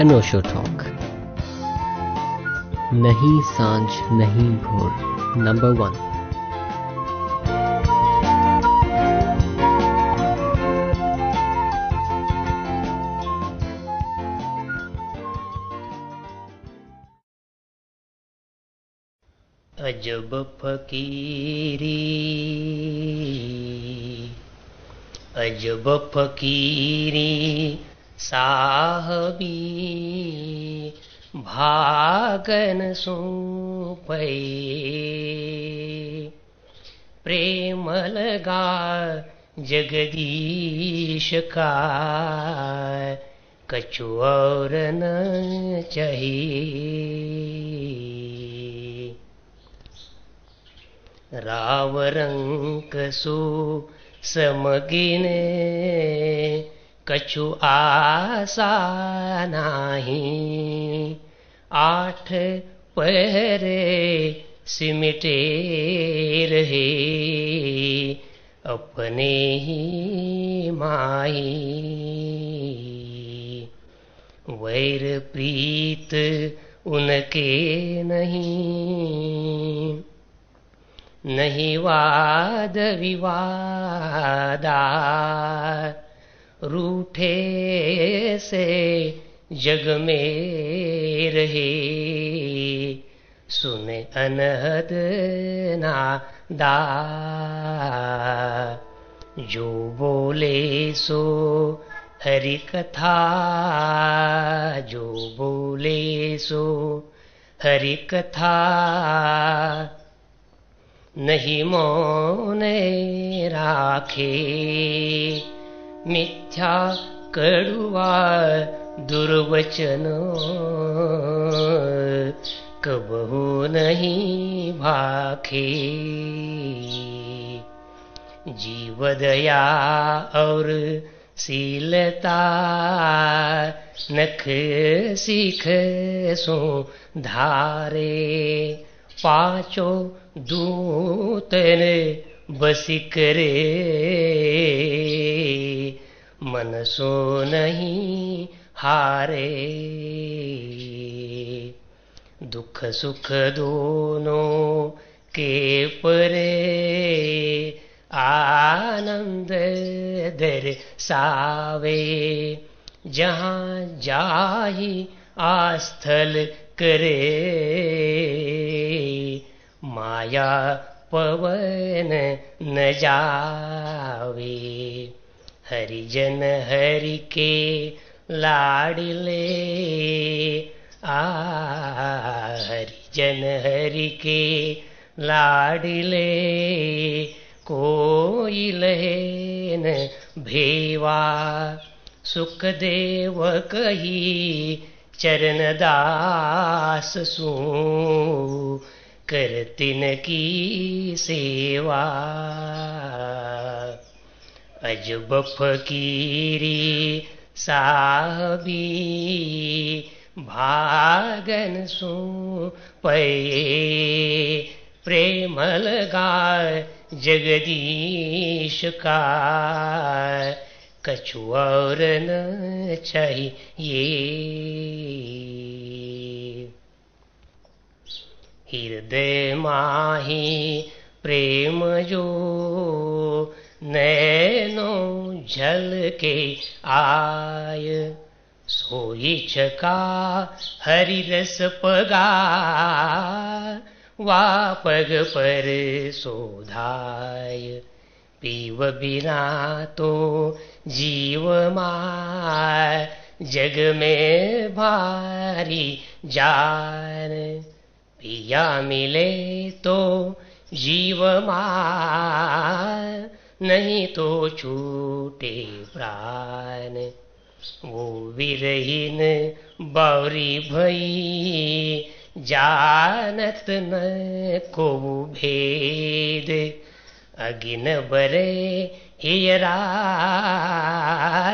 अनोशो talk नहीं साँझ नहीं भोर नंबर वन अजब फकीरी। अजब फकीरी। साहबी भागन सूपै। प्रेम लगा जगदीश का कछु और न चाहिए राव सो समगिने कछु आशा नाही। आठ पहरे सिमटे रहे। अपने ही माही वैर प्रीत उनके नहीं। नहीं वाद विवादा। रूठे से जग में रहे। सुने अनहद नादा, जो बोले सो हरि कथा जो बोले सो हरि कथा नहीं मोने राखे मिथ्या कड़ुआ दुर्वचन। कबहू नहीं भाखे। जीव दया और शीलता नख सीख सो धारे। पाचो दूतन बसी करे मन सो नहीं हारे। दुख सुख दोनों के परे आनंद दर सावे। जहाँ जाही आस्थल करे। माया पवन न जावे। हरिजन हरि के लाडले आ हरिजन हरि के लाडले कोई लहे न भेवा, सुखदेव कही चरण दास सू। करतिन की सेवा। अजब फकीरी साहबी, भागन सू पे प्रेम लगा जगदीश का। कछु और न चाहिए। हृदय माही प्रेम जो नैनो झल के आय। सोई छका हरि रस पगा वा पग पर सोधाय। पीव बिना तो जीव माय जग में भारी जान। पिया मिले तो जीव मार, नहीं तो छूटे प्राण। वो विरहीन बावरी भई, जानत न को भेद। अगिन बरे हियरा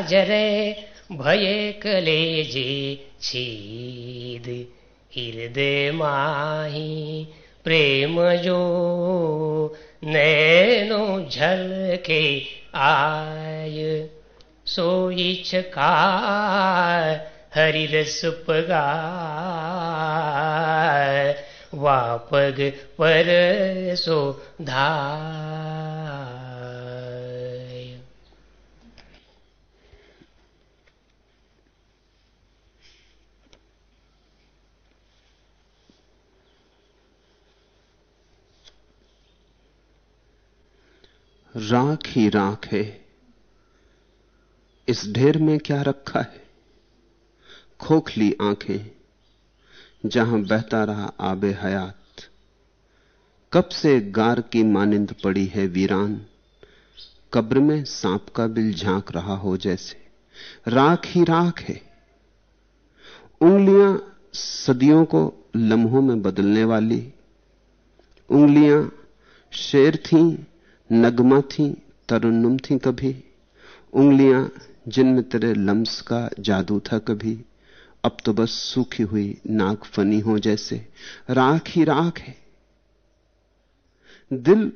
जरे भये कलेजे छीद। हृदय माही प्रेम जो नैनो झल के आय सोई छका हरि रस पगा वापग पर सो धाय राख ही राख है। इस ढेर में क्या रखा है? खोखली आँखें, जहाँ बहता रहा आबे हयात। कब से गार की मानिंद पड़ी है वीरान? कब्र में सांप का बिल झाँक रहा हो जैसे। राख ही राख है। उंगलियाँ सदियों को लम्हों में बदलने वाली। उंगलियाँ शेर थीं नगमा थी, तरुन्नुम थी कभी। उंगलियाँ जिनमें तेरे लम्स का जादू था कभी। अब तो बस सूखी हुई नाक फनी हो जैसे। राख ही राख है। दिल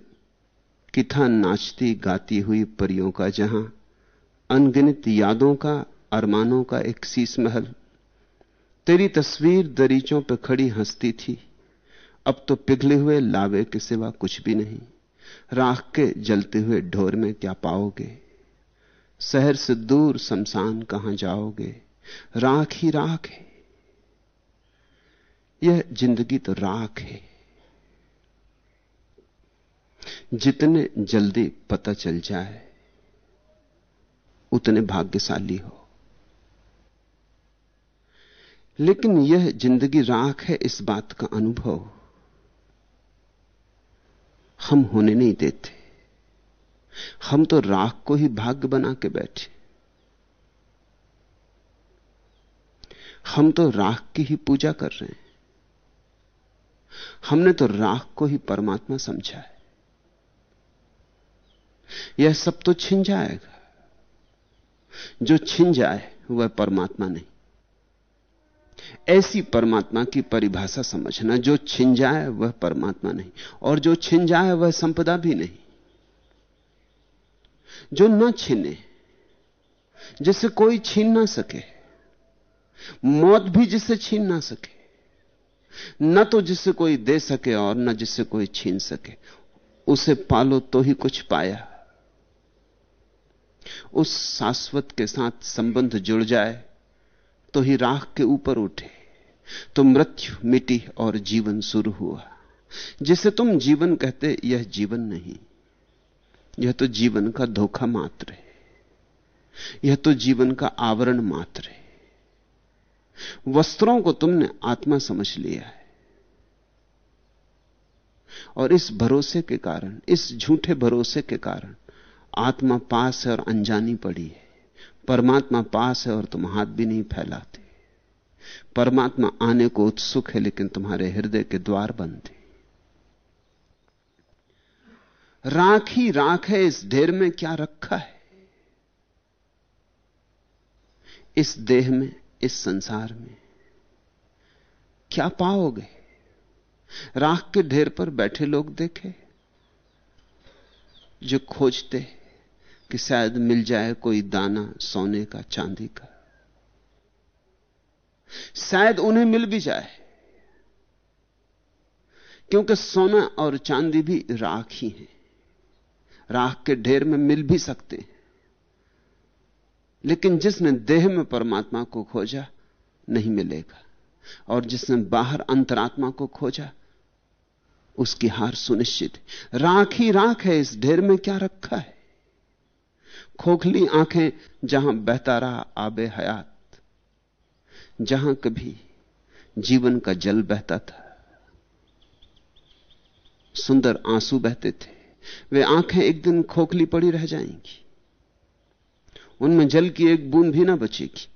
की था नाचती गाती हुई परियों का जहाँ। अनगिनत यादों का, अरमानों का एक शीस महल। तेरी तस्वीर दरीचों पर खड़ी हंसती थी। अब तो पिघले हुए लावे के सिवा कुछ भी नहीं। राख के जलते हुए ढोर में क्या पाओगे? शहर से दूर शमशान कहाँ जाओगे? राख ही राख है। यह ज़िंदगी तो राख है। जितने जल्दी पता चल जाए, उतने भाग्यशाली हो। लेकिन यह ज़िंदगी राख है, इस बात का अनुभव। हम होने नहीं देते। हम तो राख को ही भाग्य बना के बैठे। हम तो राख की ही पूजा कर रहे हैं। हमने तो राख को ही परमात्मा समझा है। यह सब तो छिन जाएगा। जो छिन जाए, वह परमात्मा नहीं। ऐसी परमात्मा की परिभाषा समझना, जो छिन जाए वह परमात्मा नहीं, और जो छिन जाए वह संपदा भी नहीं। जो न छिने, जिसे कोई छीन ना सके, मौत भी जिसे छीन ना सके, न तो जिसे कोई दे सके और न जिसे कोई छीन सके, उसे पालो तो ही कुछ पाया। उस शाश्वत के साथ संबंध जुड़ जाए तो ही राख के ऊपर उठे। तो मृत्यु, मिटी और जीवन शुरू हुआ। जिसे तुम जीवन कहते, यह जीवन नहीं। यह तो जीवन का धोखा मात्र है। यह तो जीवन का आवरण मात्र है। वस्त्रों को तुमने आत्मा समझ लिया है। और इस भरोसे के कारण, इस झूठे भरोसे के कारण, आत्मा पास है और अनजानी पड़ी है। परमात्मा पास है और तुम हाथ भी नहीं फैलाते। परमात्मा आने को उत्सुक है, लेकिन तुम्हारे हृदय के द्वार बंद है। राख ही राख है, इस ढेर में क्या रखा है? इस देह में, इस संसार में क्या पाओगे? राख के ढेर पर बैठे लोग देखे, जो खोजते कि शायद मिल जाए कोई दाना सोने का, चांदी का। शायद उन्हें मिल भी जाए, क्योंकि सोना और चांदी भी राख ही है। राख के ढेर में मिल भी सकते हैं। लेकिन जिसने देह में परमात्मा को खोजा, नहीं मिलेगा। और जिसने बाहर अंतरात्मा को खोजा, उसकी हार सुनिश्चित राख ही राख है, इस ढेर में क्या रखा है? खोखली आँखें जहाँ बहता रहा आबे हयात, जहाँ कभी जीवन का जल बहता था। सुंदर आँसू बहते थे, वे आँखें एक दिन खोखली पड़ी रह जाएँगी। उनमें जल की एक बूंद भी ना बचेगी।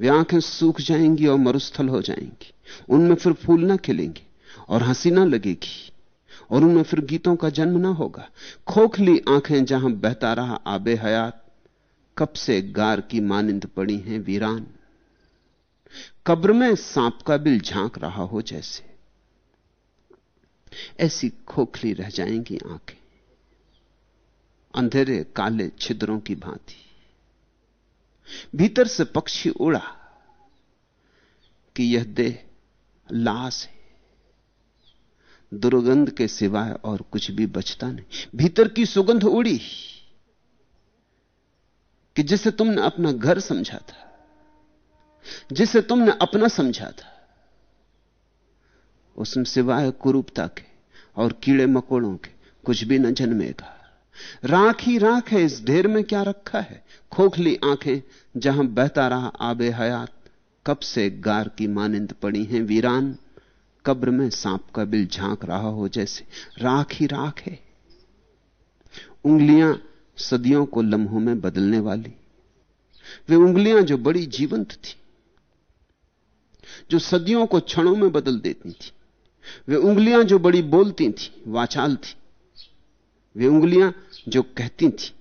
वे आँखें सूख जाएँगी और मरुस्थल हो जाएँगी। उनमें फिर फूल ना खिलेंगे और हँसी ना लगेगी। और उनमें फिर गीतों का जन्म ना होगा। खोखली आँखें जहाँ बहता रहा आबे हयात कब से गार की मानिंद पड़ी हैं वीरान? कब्र में सांप का बिल झाँक रहा हो जैसे। ऐसी खोखली रह जाएँगी आँखें। अंधेरे काले छिद्रों की भांति। भीतर से पक्षी उड़ा कि यह देह लाश है। दुर्गंध के सिवाय और कुछ भी बचता नहीं। भीतर की सुगंध उड़ी। कि जिसे तुमने अपना घर समझा था, जिसे तुमने अपना समझा था, उसमें सिवाय कुरूपता के और कीड़े मकोड़ों के कुछ भी न जन्मेगा। राख ही राख है, इस ढेर में क्या रखा है? खोखली आँखें जहाँ बहता रहा आबे हयात। कब से गार की मानिंद पड़ी हैं वीरान? कब्र में सांप का बिल झाँक रहा हो जैसे। राख ही राख है। उंगलियाँ सदियों को लम्हों में बदलने वाली। वे उंगलियाँ जो बड़ी जीवंत थी, जो सदियों को क्षणों में बदल देती थी। वे उंगलियाँ जो बड़ी बोलती थी, वाचाल थी। वे उंगलियाँ जो कहती थी,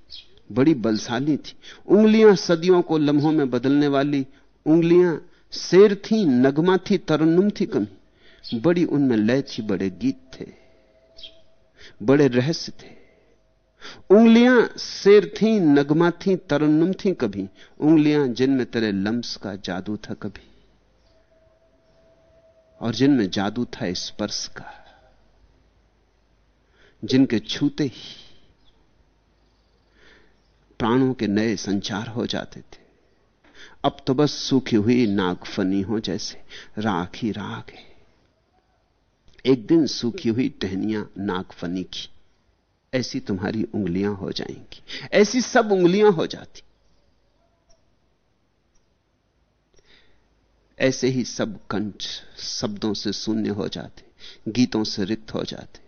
बड़ी बलशाली थी। उंगलियाँ सदियों को लम्हों में बदलने वाली, उंगलियाँ शेर थी, नगमा थी, तरन्नुम थी कमी बड़ी उनमें लय थी, बड़े गीत थे, बड़े रहस्य थे। उंगलियाँ शेर थी, नगमा थी, तरन्नुम थी कभी। उंगलियाँ जिनमें तेरे लम्स का जादू था कभी। और जिनमें जादू था स्पर्श का। जिनके छूते ही प्राणों के नए संचार हो जाते थे। अब तो बस सूखी हुई नागफनी हो जैसे, राख ही राख है। एक दिन सूखी हुई टहनियाँ नागफनी की। ऐसी तुम्हारी उंगलियाँ हो जाएँगी। ऐसी सब उंगलियाँ हो जाती। ऐसे ही सब कंठ शब्दों से शून्य हो जाते, गीतों से रिक्त हो जाते।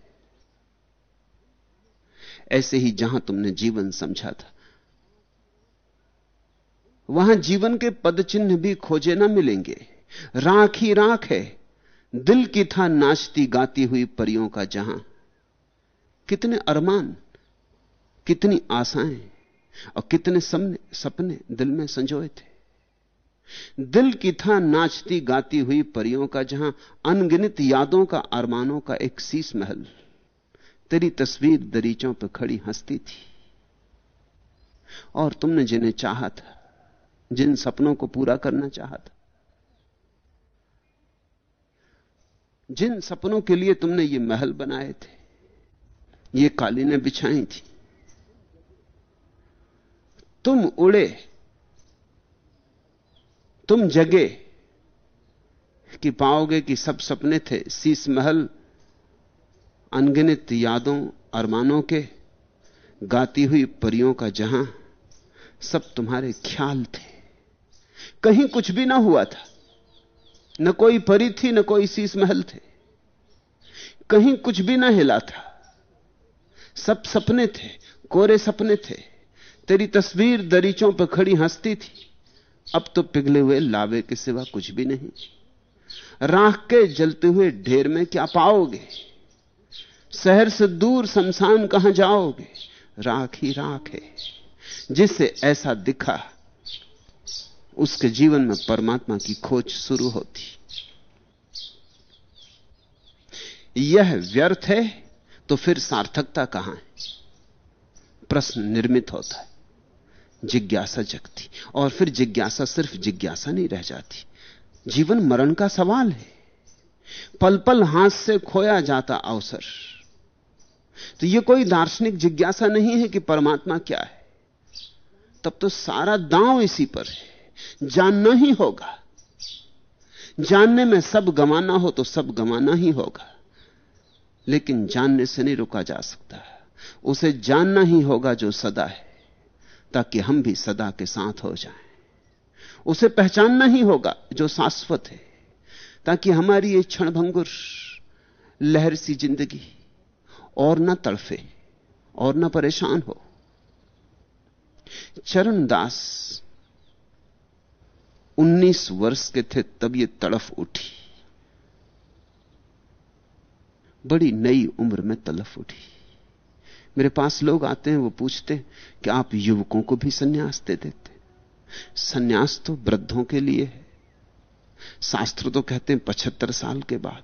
ऐसे ही जहाँ तुमने जीवन समझा था, वहाँ जीवन के पद चिन्ह भी खोजे ना मिलेंगे। राख ही राख है, दिल की था नाचती गाती हुई परियों का जहाँ। कितने अरमान, कितनी आशाएँ और कितने सपने सपने दिल में संजोए थे। दिल की था नाचती गाती हुई परियों का, जहाँ अनगिनत यादों का, अरमानों का एक शीश महल। तेरी तस्वीर दरीचों पर खड़ी हंसती थी। और तुमने जिन्हें चाहा था, जिन सपनों को पूरा करना चाहा था, जिन सपनों के लिए तुमने ये महल बनाए थे ये कालीनें बिछाई थी। तुम उड़े, तुम जगे कि पाओगे कि सब सपने थे शीश महल, अनगिनत यादों अरमानों के, गाती हुई परियों का जहाँ सब तुम्हारे ख्याल थे। कहीं कुछ भी ना हुआ था। न कोई परी थी, न कोई शीश महल थे। कहीं कुछ भी ना हिला था। सब सपने थे, कोरे सपने थे। तेरी तस्वीर दरीचों पर खड़ी हंसती थी। अब तो पिघले हुए लावे के सिवा कुछ भी नहीं। राख के जलते हुए ढेर में क्या पाओगे? शहर से दूर शमशान कहाँ जाओगे? राख ही राख है। जिससे ऐसा दिखा, उसके जीवन में परमात्मा की खोज शुरू होती। यह व्यर्थ है। तो फिर सार्थकता कहाँ है? प्रश्न निर्मित होता है। जिज्ञासा जगती। और फिर जिज्ञासा सिर्फ़ जिज्ञासा नहीं रह जाती। जीवन मरण का सवाल है। पल पल हाथ से खोया जाता अवसर। तो यह कोई दार्शनिक जिज्ञासा नहीं है कि परमात्मा क्या है। तब तो सारा दांव इसी पर है। जानना ही होगा। जानने में सब गंवाना हो तो सब गंवाना ही होगा। लेकिन जानने से नहीं रुका जा सकता। उसे जानना ही होगा जो सदा है, ताकि हम भी सदा के साथ हो जाएँ। उसे पहचानना ही होगा जो शाश्वत है, ताकि हमारी ये क्षणभंगुर लहर सी ज़िंदगी और ना तड़फे और ना परेशान हो। चरणदास 19 वर्ष के थे तब ये तड़फ उठी। बड़ी नई उम्र में तलफ उठी। मेरे पास लोग आते हैं, वो पूछते कि आप युवकों को भी सन्यास दे देते सन्यास तो वृद्धों के लिए है। शास्त्र तो कहते हैं पचहत्तर साल के बाद।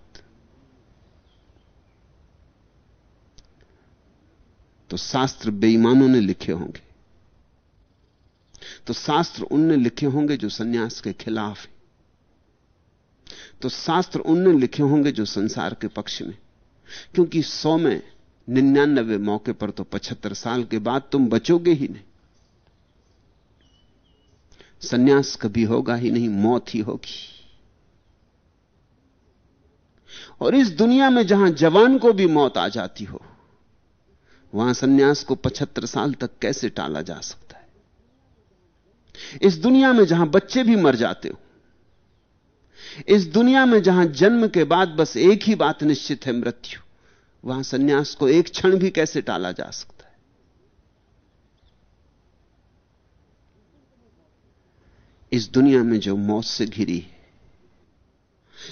तो शास्त्र बेईमानों ने लिखे होंगे। तो शास्त्र उनने लिखे होंगे जो सन्यास के खिलाफ तो शास्त्र उनने लिखे होंगे जो संसार के पक्ष में। क्योंकि सौ में निन्यानबे मौके पर तो पचहत्तर साल के बाद तुम बचोगे ही नहीं। सन्यास कभी होगा ही नहीं, मौत ही होगी। और इस दुनिया में जहाँ जवान को भी मौत आ जाती हो, वहाँ सन्यास को पचहत्तर साल तक कैसे टाला जा सकता है? इस दुनिया में जहाँ बच्चे भी मर जाते हो इस दुनिया में जहाँ जन्म के बाद बस एक ही बात निश्चित है, मृत्यु। वहाँ सन्यास को एक क्षण भी कैसे टाला जा सकता है? इस दुनिया में जो मौत से घिरी है,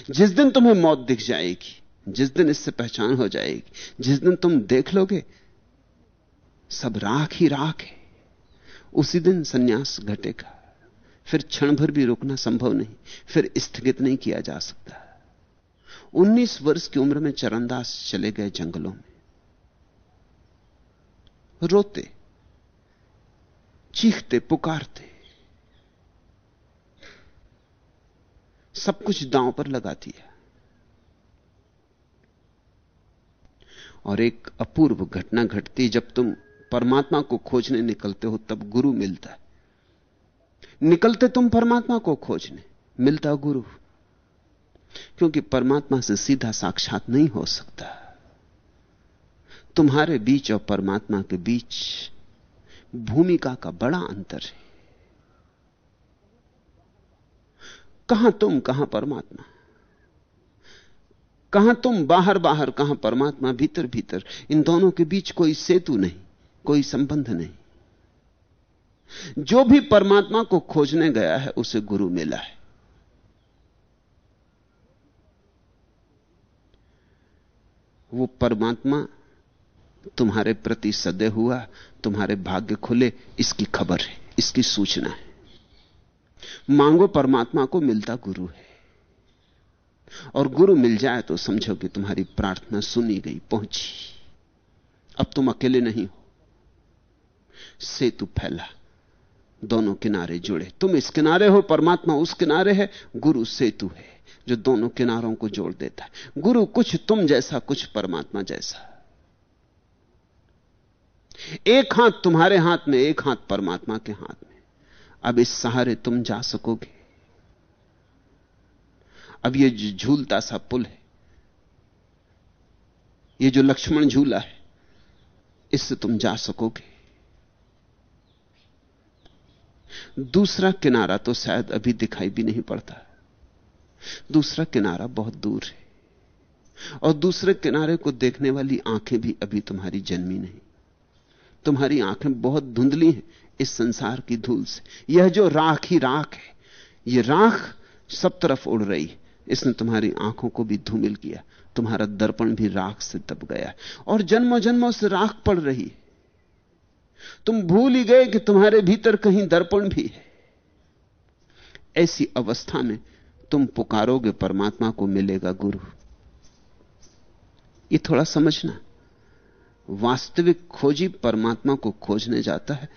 जिस दिन तुम्हें मौत दिख जाएगी, जिस दिन इससे पहचान हो जाएगी, जिस दिन तुम देख लोगे, सब राख ही राख है। उसी दिन सन्यास घटेगा। फिर क्षण भर भी रुकना संभव नहीं, फिर स्थगित नहीं किया जा सकता। 19 वर्ष की उम्र में चरणदास चले गए जंगलों में। रोते, चीखते, पुकारते। सब कुछ दांव पर लगा दिया। और एक अपूर्व घटना घटती, जब तुम परमात्मा को खोजने निकलते हो, तब गुरु मिलता है। निकलते तुम परमात्मा को खोजने। मिलता गुरु। क्योंकि परमात्मा से सीधा साक्षात नहीं हो सकता। तुम्हारे बीच और परमात्मा के बीच भूमिका का बड़ा अंतर है। कहाँ तुम, कहाँ परमात्मा? कहाँ तुम बाहर बाहर, कहाँ परमात्मा भीतर भीतर? इन दोनों के बीच कोई सेतु नहीं, कोई संबंध नहीं। जो भी परमात्मा को खोजने गया है, उसे गुरु मिला है। वो परमात्मा तुम्हारे प्रति सदय हुआ, तुम्हारे भाग्य खुले, इसकी खबर है, इसकी सूचना है। मांगो परमात्मा को, मिलता गुरु है। और गुरु मिल जाए तो समझो कि तुम्हारी प्रार्थना सुनी गई, पहुँची। अब तुम अकेले नहीं हो। सेतु फैला। दोनों किनारे जुड़े। तुम इस किनारे हो, परमात्मा उस किनारे है, गुरु सेतु है, जो दोनों किनारों को जोड़ देता है। गुरु कुछ तुम जैसा, कुछ परमात्मा जैसा। एक हाथ तुम्हारे हाथ में, एक हाथ परमात्मा के हाथ में। अब इस सहारे तुम जा सकोगे। अब ये झूलता सा पुल है, ये जो लक्ष्मण झूला है, इससे तुम जा सकोगे। दूसरा किनारा तो शायद अभी दिखाई भी नहीं पड़ता। दूसरा किनारा बहुत दूर है। और दूसरे किनारे को देखने वाली आँखें भी अभी तुम्हारी जन्मी नहीं। तुम्हारी आँखें बहुत धुंधली हैं इस संसार की धूल से। यह जो राख ही राख है यह राख सब तरफ़ उड़ रही है। इसने तुम्हारी आँखों को भी धूमिल किया। तुम्हारा दर्पण भी राख से दब गया। और जन्मों जन्मों से राख पड़ रही है। तुम भूल ही गए कि तुम्हारे भीतर कहीं दर्पण भी है। ऐसी अवस्था में तुम पुकारोगे, परमात्मा को मिलेगा गुरु। ये थोड़ा समझना। वास्तविक खोजी परमात्मा को खोजने जाता है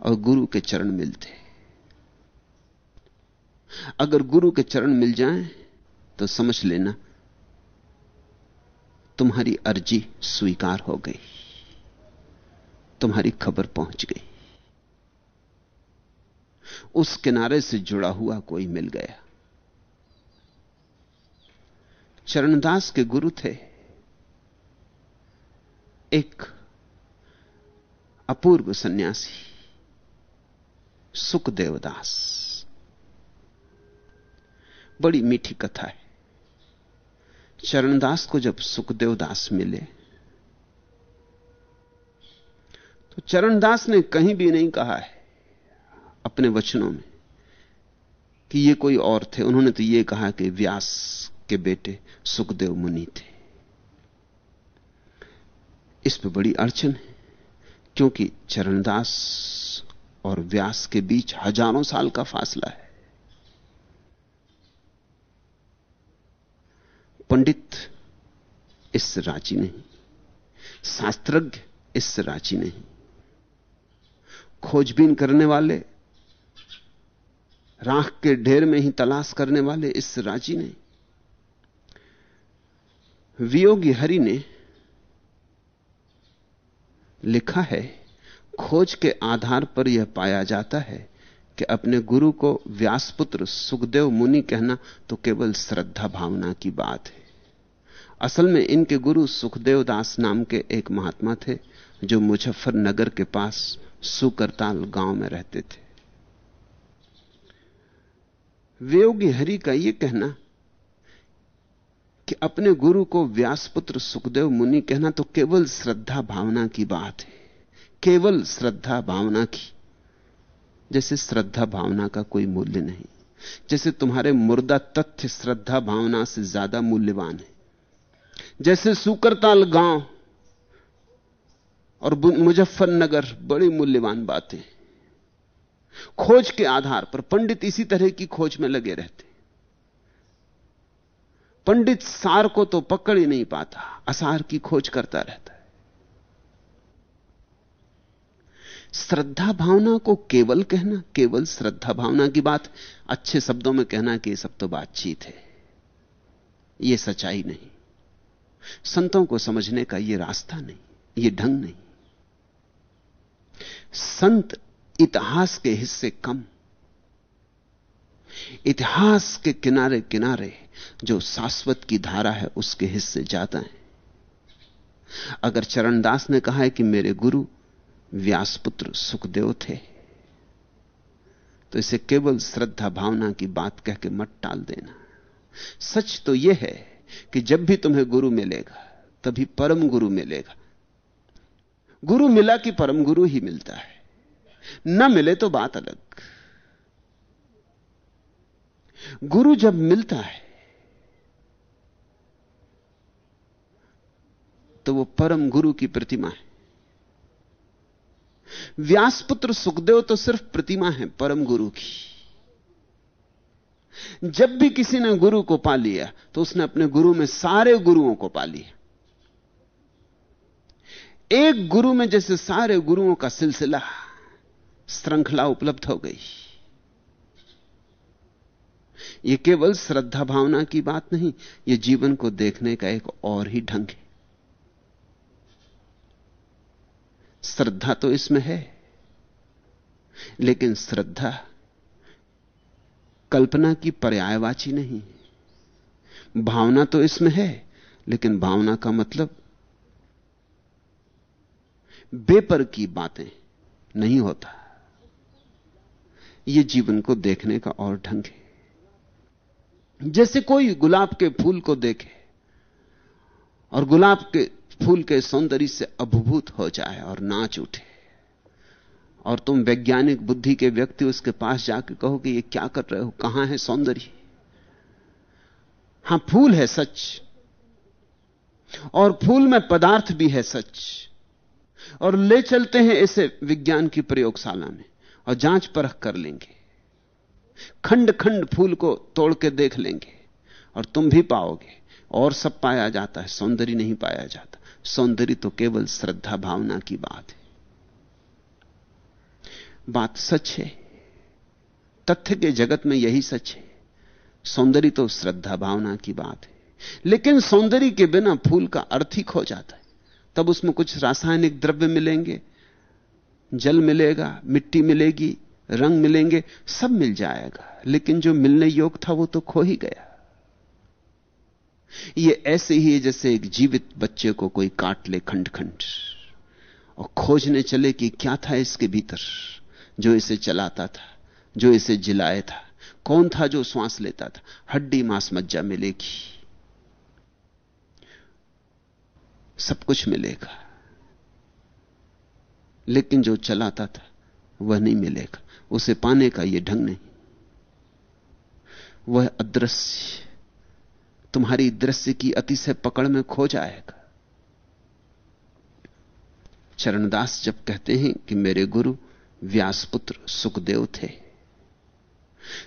और गुरु के चरण मिलते अगर गुरु के चरण मिल जाएँ तो समझ लेना, तुम्हारी अर्जी स्वीकार हो गई। तुम्हारी खबर पहुँच गई। उस किनारे से जुड़ा हुआ कोई मिल गया। चरणदास के गुरु थे। एक अपूर्व सन्यासी सुखदेवदास बड़ी मीठी कथा है। चरणदास को जब सुखदेवदास मिले तो चरणदास ने कहीं भी नहीं कहा है अपने वचनों में कि ये कोई और थे। उन्होंने तो ये कहा कि व्यास के बेटे सुखदेव मुनि थे। इस पर बड़ी अड़चन है, क्योंकि चरणदास और व्यास के बीच हज़ारों साल का फासला है। पंडित इससे राज़ी नहीं, शास्त्रज्ञ इससे राज़ी नहीं। खोजबीन करने वाले, राख के ढेर में ही तलाश करने वाले इससे राज़ी नहीं वियोगी हरि ने लिखा है, खोज के आधार पर यह पाया जाता है कि अपने गुरु को व्यासपुत्र सुखदेव मुनि कहना तो केवल श्रद्धा भावना की बात है। असल में इनके गुरु सुखदेव दास नाम के एक महात्मा थे। जो मुजफ्फरनगर के पास सुकरताल गाँव में रहते थे। वियोगी हरि का यह कहना कि अपने गुरु को व्यासपुत्र सुखदेव मुनि कहना तो केवल श्रद्धा भावना की बात है। केवल श्रद्धा भावना की। जैसे श्रद्धा भावना का कोई मूल्य नहीं। जैसे तुम्हारे मुर्दा तथ्य श्रद्धा भावना से ज़्यादा मूल्यवान है। जैसे सुकरताल गाँव और मुजफ्फरनगर बड़ी मूल्यवान बातें। खोज के आधार पर, पंडित इसी तरह की खोज में लगे रहते। पंडित सार को तो पकड़ ही नहीं पाता, असार की खोज करता रहता है। श्रद्धा भावना को केवल कहना, केवल श्रद्धा भावना की बात, अच्छे शब्दों में कहना कि यह सब तो बातचीत है। यह सच्चाई नहीं। संतों को समझने का यह रास्ता नहीं यह ढंग नहीं। संत इतिहास के हिस्से कम। इतिहास के किनारे किनारे जो शाश्वत की धारा है, उसके हिस्से ज़्यादा है। अगर चरणदास ने कहा है कि मेरे गुरु व्यासपुत्र सुखदेव थे तो इसे केवल श्रद्धा भावना की बात कह के मत टाल देना। सच तो यह है कि जब भी तुम्हें गुरु मिलेगा, तभी परम गुरु मिलेगा। गुरु मिला कि परम गुरु ही मिलता है। न मिले तो बात अलग। गुरु जब मिलता है तो वो परम गुरु की प्रतिमा है। व्यासपुत्र सुखदेव तो सिर्फ़ प्रतिमा है, परम गुरु की। जब भी किसी ने गुरु को पा लिया तो उसने अपने गुरु में सारे गुरुओं को पा लिया। एक गुरु में जैसे सारे गुरुओं का सिलसिला श्रृंखला उपलब्ध हो गई। यह केवल श्रद्धा भावना की बात नहीं यह जीवन को देखने का एक और ही ढंग है। श्रद्धा तो इसमें है, लेकिन श्रद्धा कल्पना की पर्यायवाची नहीं। भावना तो इसमें है, लेकिन भावना का मतलब बेपर की बातें नहीं होता। यह जीवन को देखने का और ढंग है। जैसे कोई गुलाब के फूल को देखे और गुलाब के फूल के सौंदर्य से अभिभूत हो जाए और नाच उठे और तुम वैज्ञानिक बुद्धि के व्यक्ति उसके पास जाकर कहो कि ये क्या कर रहे हो, कहाँ है सौंदर्य? हाँ, फूल है सच और फूल में पदार्थ भी है सच। और ले चलते हैं इसे विज्ञान की प्रयोगशाला में और जाँच परख कर लेंगे। खंड खंड फूल को तोड़ के देख लेंगे और तुम भी पाओगे। और सब पाया जाता है, सौंदर्य नहीं पाया जाता। सौंदर्य तो केवल श्रद्धा भावना की बात है। बात सच है। तथ्य के जगत में यही सच है। सौंदर्य तो श्रद्धा भावना की बात है। लेकिन सौंदर्य के बिना फूल का अर्थ ही खो जाता है। तब उसमें कुछ रासायनिक द्रव्य मिलेंगे, जल मिलेगा, मिट्टी मिलेगी, रंग मिलेंगे, सब मिल जाएगा। लेकिन जो मिलने योग था वो तो खो ही गया। ये ऐसे ही है जैसे एक जीवित बच्चे को कोई काट ले खंड खंड और खोजने चले कि क्या था इसके भीतर, जो इसे चलाता था, जो इसे जिलाए था, कौन था जो श्वास लेता था। हड्डी मांस मज्जा मिलेगी। सब कुछ मिलेगा। लेकिन जो चलाता था, वह नहीं मिलेगा। उसे पाने का यह ढंग नहीं। वह अदृश्य, तुम्हारी दृश्य की अतिशय पकड़ में खो जाएगा। चरणदास जब कहते हैं कि मेरे गुरु व्यासपुत्र सुखदेव थे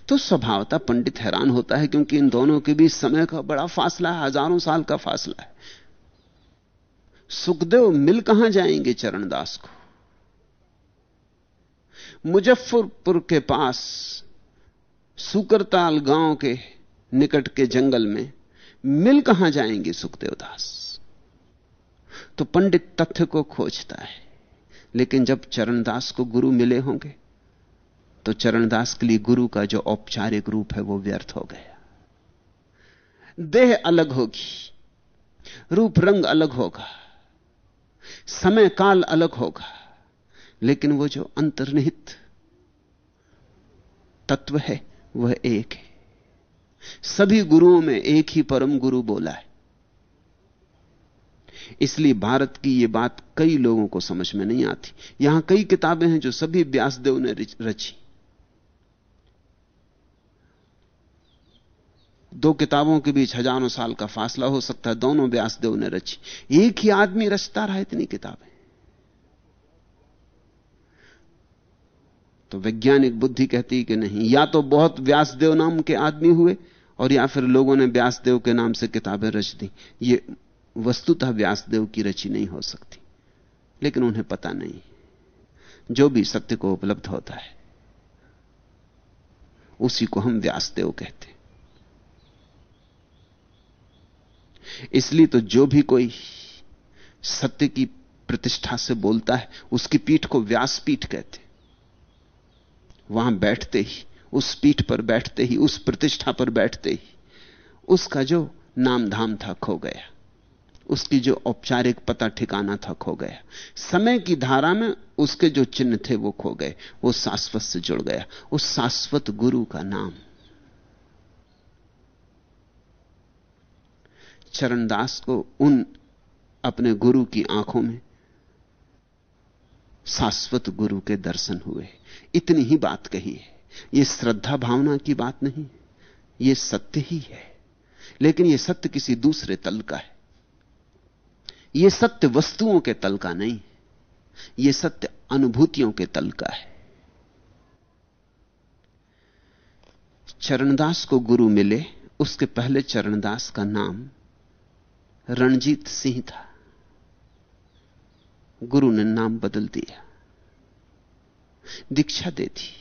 तो स्वभावता पंडित हैरान होता है क्योंकि इन दोनों के बीच समय का बड़ा फासला है, हज़ारों साल का फासला है। सुखदेव मिल कहाँ जाएँगे चरणदास को? मुजफ्फरपुर के पास सुकरताल गाँव के निकट के जंगल में मिल कहाँ जाएँगे सुखदेव दास? तो पंडित तथ्य को खोजता है, लेकिन जब चरणदास को गुरु मिले होंगे तो चरणदास के लिए गुरु का जो औपचारिक रूप है वो व्यर्थ हो गया। देह अलग होगी, रूप रंग अलग होगा। समय काल अलग होगा, लेकिन वो जो अंतर्निहित तत्व है, वह एक है। सभी गुरुओं में एक ही परम गुरु बोला है। इसलिए भारत की यह बात कई लोगों को समझ में नहीं आती। यहाँ कई किताबें हैं जो सभी व्यासदेव ने रची। दो किताबों के बीच हज़ारों साल का फासला हो सकता है, दोनों व्यासदेव ने रची। एक ही आदमी रचता रहा इतनी किताबें। तो वैज्ञानिक बुद्धि कहती कि नहीं, या तो बहुत व्यासदेव नाम के आदमी हुए, और या फिर लोगों ने व्यासदेव के नाम से किताबें रच दी। ये वस्तुतः व्यासदेव की रची नहीं हो सकती, लेकिन उन्हें पता नहीं, जो भी सत्य को उपलब्ध होता है, उसी को हम व्यासदेव कहते इसलिए तो जो भी कोई सत्य की प्रतिष्ठा से बोलता है, उसकी पीठ को व्यासपीठ कहते वहाँ बैठते ही, उस पीठ पर बैठते ही, उस प्रतिष्ठा पर बैठते ही, उसका जो नाम धाम था खो गया। उसकी जो औपचारिक पता ठिकाना था खो गया। समय की धारा में उसके जो चिन्ह थे वो खो गए, वो शाश्वत से जुड़ गया। उस शाश्वत गुरु का नाम चरणदास को उन अपने गुरु की आँखों में शाश्वत गुरु के दर्शन हुए। इतनी ही बात कही है। यह श्रद्धा भावना की बात नहीं यह सत्य ही है। लेकिन यह सत्य किसी दूसरे तल का है। यह सत्य वस्तुओं के तल का नहीं यह सत्य अनुभूतियों के तल का है। चरणदास को गुरु मिले, उसके पहले चरणदास का नाम रणजीत सिंह था। गुरु ने नाम बदल दिया। दीक्षा दे दी।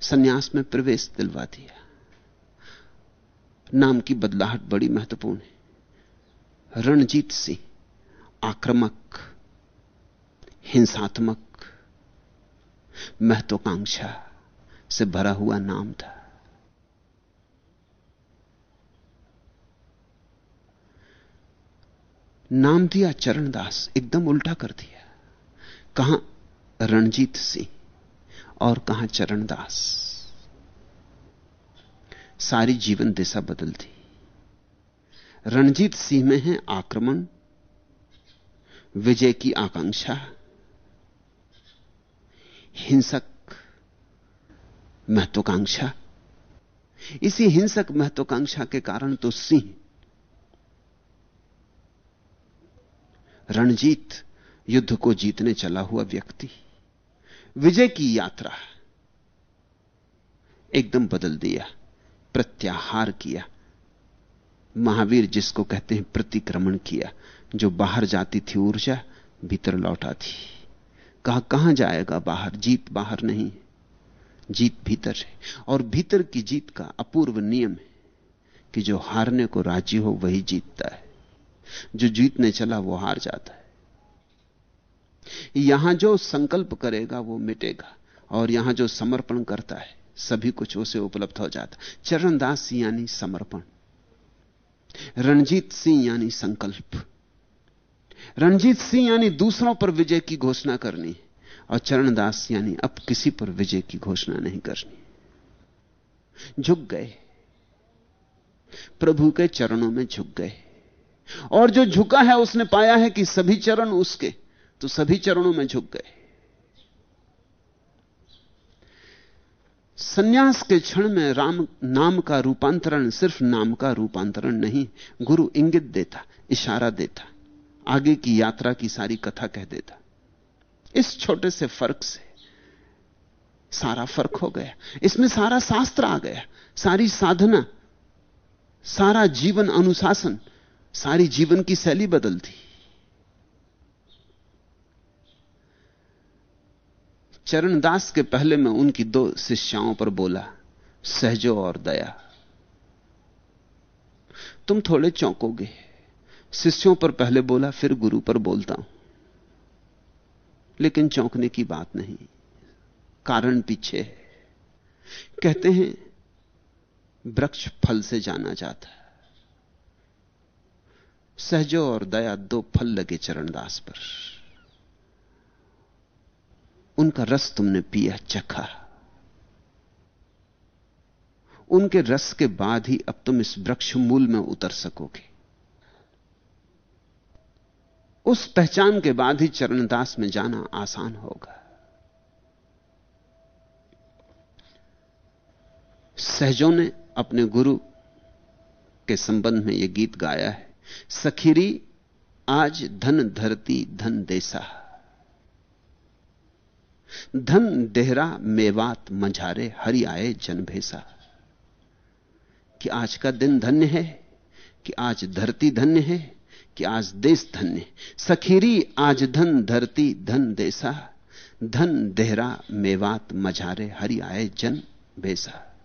सन्यास में प्रवेश दिलवा दिया। नाम की बदलाहट बड़ी महत्वपूर्ण है। रणजीत सिंह आक्रामक, हिंसात्मक, महत्वाकांक्षा से भरा हुआ नाम था। नाम दिया चरणदास एकदम उल्टा कर दिया। कहाँ रणजीत सिंह और कहाँ चरणदास। सारी जीवन दिशा बदल दी। रणजीत सिंह में है आक्रमण, विजय की आकांक्षा, हिंसक महत्वाकांक्षा। इसी हिंसक महत्वाकांक्षा के कारण तो सिंह रणजीत युद्ध को जीतने चला हुआ व्यक्ति। विजय की यात्रा। एकदम बदल दिया, प्रत्याहार किया। महावीर जिसको कहते हैं प्रतिक्रमण किया, जो बाहर जाती थी ऊर्जा, भीतर लौटा थी। कहा, कहाँ जाएगा बाहर? जीत बाहर नहीं जीत भीतर है। और भीतर की जीत का अपूर्व नियम है कि जो हारने को राज़ी हो, वही जीतता है। जो जीतने चला वो हार जाता है। यहाँ जो संकल्प करेगा वो मिटेगा और यहाँ जो समर्पण करता है, सभी कुछ उसे उपलब्ध हो जाता। चरणदास यानी समर्पण। रणजीत सिंह यानी संकल्प। रणजीत सिंह यानी दूसरों पर विजय की घोषणा करनी और चरणदास यानी अब किसी पर विजय की घोषणा नहीं करनी। झुक गए। प्रभु के चरणों में झुक गए। और जो झुका है, उसने पाया है कि सभी चरण उसके तो सभी चरणों में झुक गए। सन्यास के क्षण में राम नाम का रूपांतरण सिर्फ़ नाम का रूपांतरण नहीं, गुरु इंगित देता, इशारा देता, आगे की यात्रा की सारी कथा कह देता। इस छोटे से फ़र्क से सारा फ़र्क हो गया। इसमें सारा शास्त्र आ गया। सारी साधना, सारा जीवन अनुशासन सारी जीवन की शैली बदल दी। चरणदास के पहले मैं उनकी दो शिष्याओं पर बोला, सहजो और दया। तुम थोड़े चौंकोगे। शिष्यों पर पहले बोला, फिर गुरु पर बोलता हूँ। लेकिन चौंकने की बात नहीं, कारण पीछे है। कहते हैं, वृक्ष फल से जाना जाता है। सहजो और दया दो फल लगे चरणदास पर। उनका रस तुमने पिया चखा। उनके रस के बाद ही अब तुम इस वृक्ष मूल में उतर सकोगे। उस पहचान के बाद ही चरणदास में जाना आसान होगा। सहजों ने अपने गुरु के संबंध में यह गीत गाया है। सखीरी, आज धन धरती, धन देसा। धन देहरा, मेवात मझारे हरि आए जन भेसा। कि आज का दिन धन्य है, कि आज धरती धन्य है, कि आज देश धन्य सखीरी, आज धन धरती, धन देसा। धन देहरा, मेवात मझारे हरि आए जन भेसा।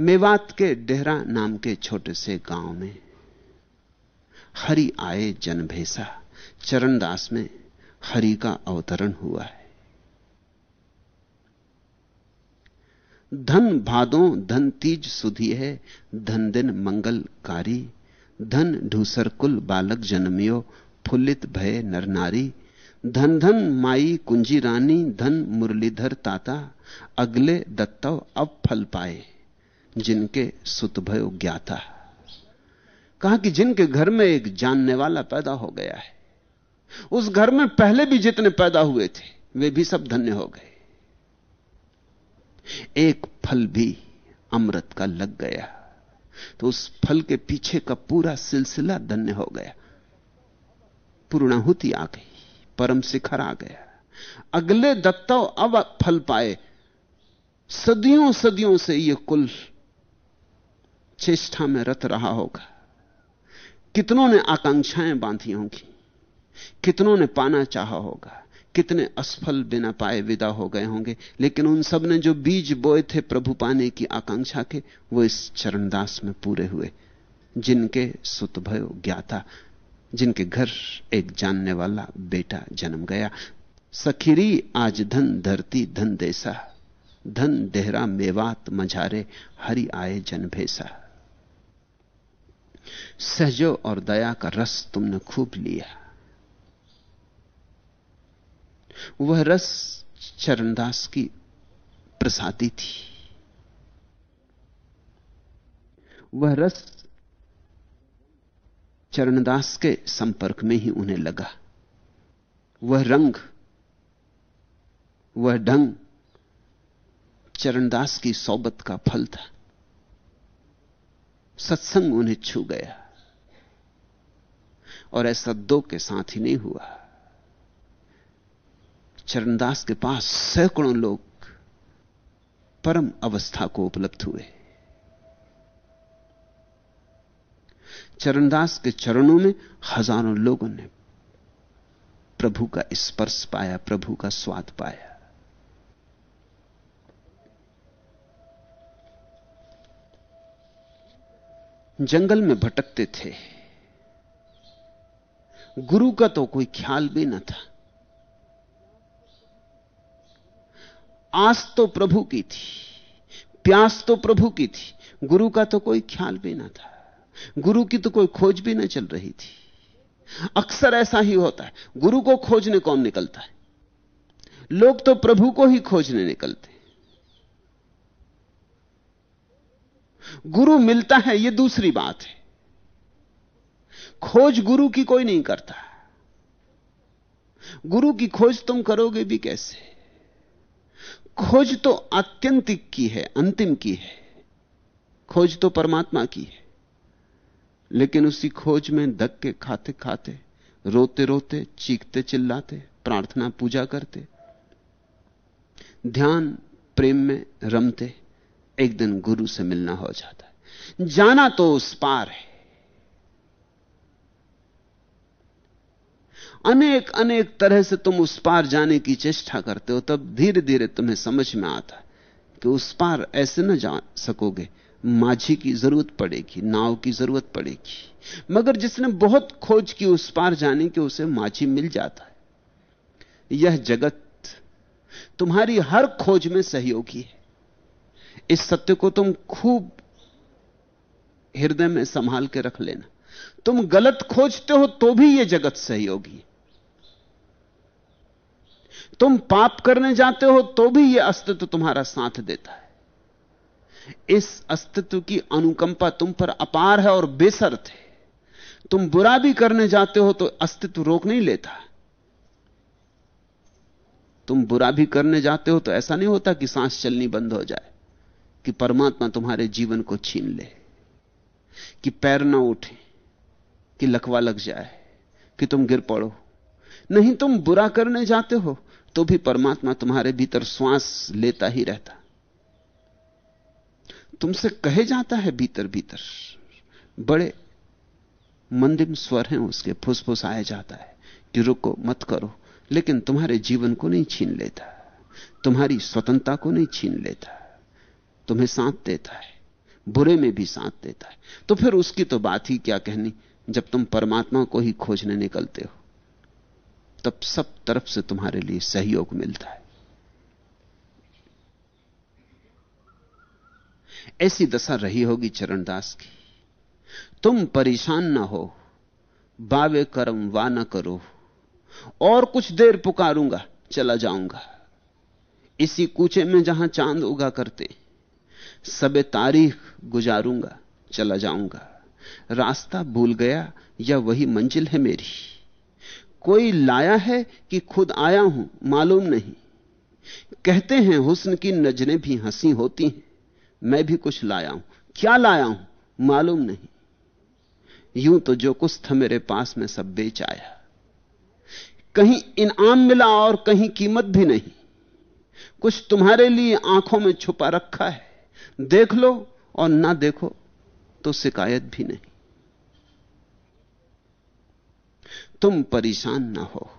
मेवात के डेहरा नाम के छोटे से गाँव में हरि आए जन भेसा चरणदास में हरि का अवतरण हुआ है। धन भादों, धन तीज सुधी है, धन दिन मंगलकारी धन ढूसर कुल बालक जन्मियो फुल्लित भय नर नारी। धन धन माई कुंजी रानी, धन मुरलीधर ताता। अगले दत्तव अब फल पाए, जिनके सुत भयो ज्ञाता। कहा कि जिनके घर में एक जानने वाला पैदा हो गया है, उस घर में पहले भी जितने पैदा हुए थे, वे भी सब धन्य हो गए। एक फल भी अमृत का लग गया तो उस फल के पीछे का पूरा सिलसिला धन्य हो गया। पूर्णाहुति आ गई, परम शिखर आ गया। अगले दत्तव अब फल पाए। सदियों सदियों से यह कुल चेष्टा में रत रहा होगा। कितनों ने आकांक्षाएँ बांधी होंगी? कितनों ने पाना चाहा होगा? कितने असफल बिना पाए विदा हो गए होंगे? लेकिन उन सबने जो बीज बोए थे प्रभु पाने की आकांक्षा के, वो इस चरणदास में पूरे हुए। जिनके सुत भयो ज्ञाता, जिनके घर एक जानने वाला बेटा जन्म गया। सखीरी आज धन धरती धन देसा, धन देहरा मेवात मझारे, हरि आए जन भेसा। सहजो और दया का रस तुमने खूब लिया। वह रस चरणदास की प्रसादी थी। वह रस चरणदास के संपर्क में ही उन्हें लगा। वह रंग, वह ढंग चरणदास की सोबत का फल था। सत्संग उन्हें छू गया। और ऐसा दो के साथ ही नहीं हुआ। चरणदास के पास सैकड़ों लोग परम अवस्था को उपलब्ध हुए। चरणदास के चरणों में हज़ारों लोगों ने प्रभु का स्पर्श पाया, प्रभु का स्वाद पाया। जंगल में भटकते थे। गुरु का तो कोई ख्याल भी न था। आस तो प्रभु की थी, प्यास तो प्रभु की थी, गुरु का तो कोई ख्याल भी ना था। गुरु की तो कोई खोज भी ना चल रही थी। अक्सर ऐसा ही होता है, गुरु को खोजने कौन निकलता है? लोग तो प्रभु को ही खोजने निकलते गुरु मिलता है यह दूसरी बात है। खोज गुरु की कोई नहीं करता। गुरु की खोज तुम करोगे भी कैसे? खोज तो आत्यंतिक की है, अंतिम की है। खोज तो परमात्मा की है। लेकिन उसी खोज में धक्के खाते खाते रोते रोते चीखते चिल्लाते, प्रार्थना पूजा करते, ध्यान प्रेम में रमते। एक दिन गुरु से मिलना हो जाता है। जाना तो उस पार है। अनेक अनेक तरह से तुम उस पार जाने की चेष्टा करते हो, तब धीरे धीरे तुम्हें समझ में आता है कि उस पार ऐसे न जा सकोगे। माझी की ज़रूरत पड़ेगी, नाव की ज़रूरत पड़ेगी। मगर जिसने बहुत खोज की उस पार जाने की, उसे माझी मिल जाता है। यह जगत तुम्हारी हर खोज में सहयोगी है। इस सत्य को तुम खूब हृदय में संभाल के रख लेना। तुम गलत खोजते हो तो भी यह जगत सहयोगी। तुम पाप करने जाते हो तो भी यह अस्तित्व तुम्हारा साथ देता है। इस अस्तित्व की अनुकंपा तुम पर अपार है और बेसर्त है। तुम बुरा भी करने जाते हो तो अस्तित्व रोक नहीं लेता। तुम बुरा भी करने जाते हो तो ऐसा नहीं होता कि सांस चलनी बंद हो जाए। कि परमात्मा तुम्हारे जीवन को छीन ले, कि पैर ना उठे, कि लकवा लग जाए, कि तुम गिर पड़ो। नहीं तुम बुरा करने जाते हो तो भी परमात्मा तुम्हारे भीतर श्वास लेता ही रहता। तुमसे कहे जाता है भीतर भीतर, बड़े मंदिम स्वर हैं, उसके फुसफुस आया जाता है कि रुको, मत करो। लेकिन तुम्हारे जीवन को नहीं छीन लेता, तुम्हारी स्वतंत्रता को नहीं छीन लेता। तुम्हें साथ देता है, बुरे में भी साथ देता है। तो फिर उसकी तो बात ही क्या कहनी, जब तुम परमात्मा को ही खोजने निकलते हो, तब सब तरफ़ से तुम्हारे लिए सहयोग मिलता है। ऐसी दशा रही होगी चरणदास की। तुम परेशान ना हो, बावे कर्म वा न करो, और कुछ देर पुकारूँगा, चला जाऊँगा। इसी कूचे में जहाँ चाँद उगा करते। सबे तारीख गुजारूँगा, चला जाऊँगा। रास्ता भूल गया या वही मंजिल है मेरी। कोई लाया है कि खुद आया हूँ, मालूम नहीं। कहते हैं हुस्न की नज़रें भी हँसी होती हैं। मैं भी कुछ लाया हूँ। क्या लाया हूँ? मालूम नहीं। यूँ तो जो कुछ था मेरे पास में सब बेच आया। कहीं इनाम मिला और कहीं कीमत भी नहीं। कुछ तुम्हारे लिए आँखों में छुपा रखा है। देख लो और ना देखो तो शिकायत भी नहीं। तुम परेशान ना हो।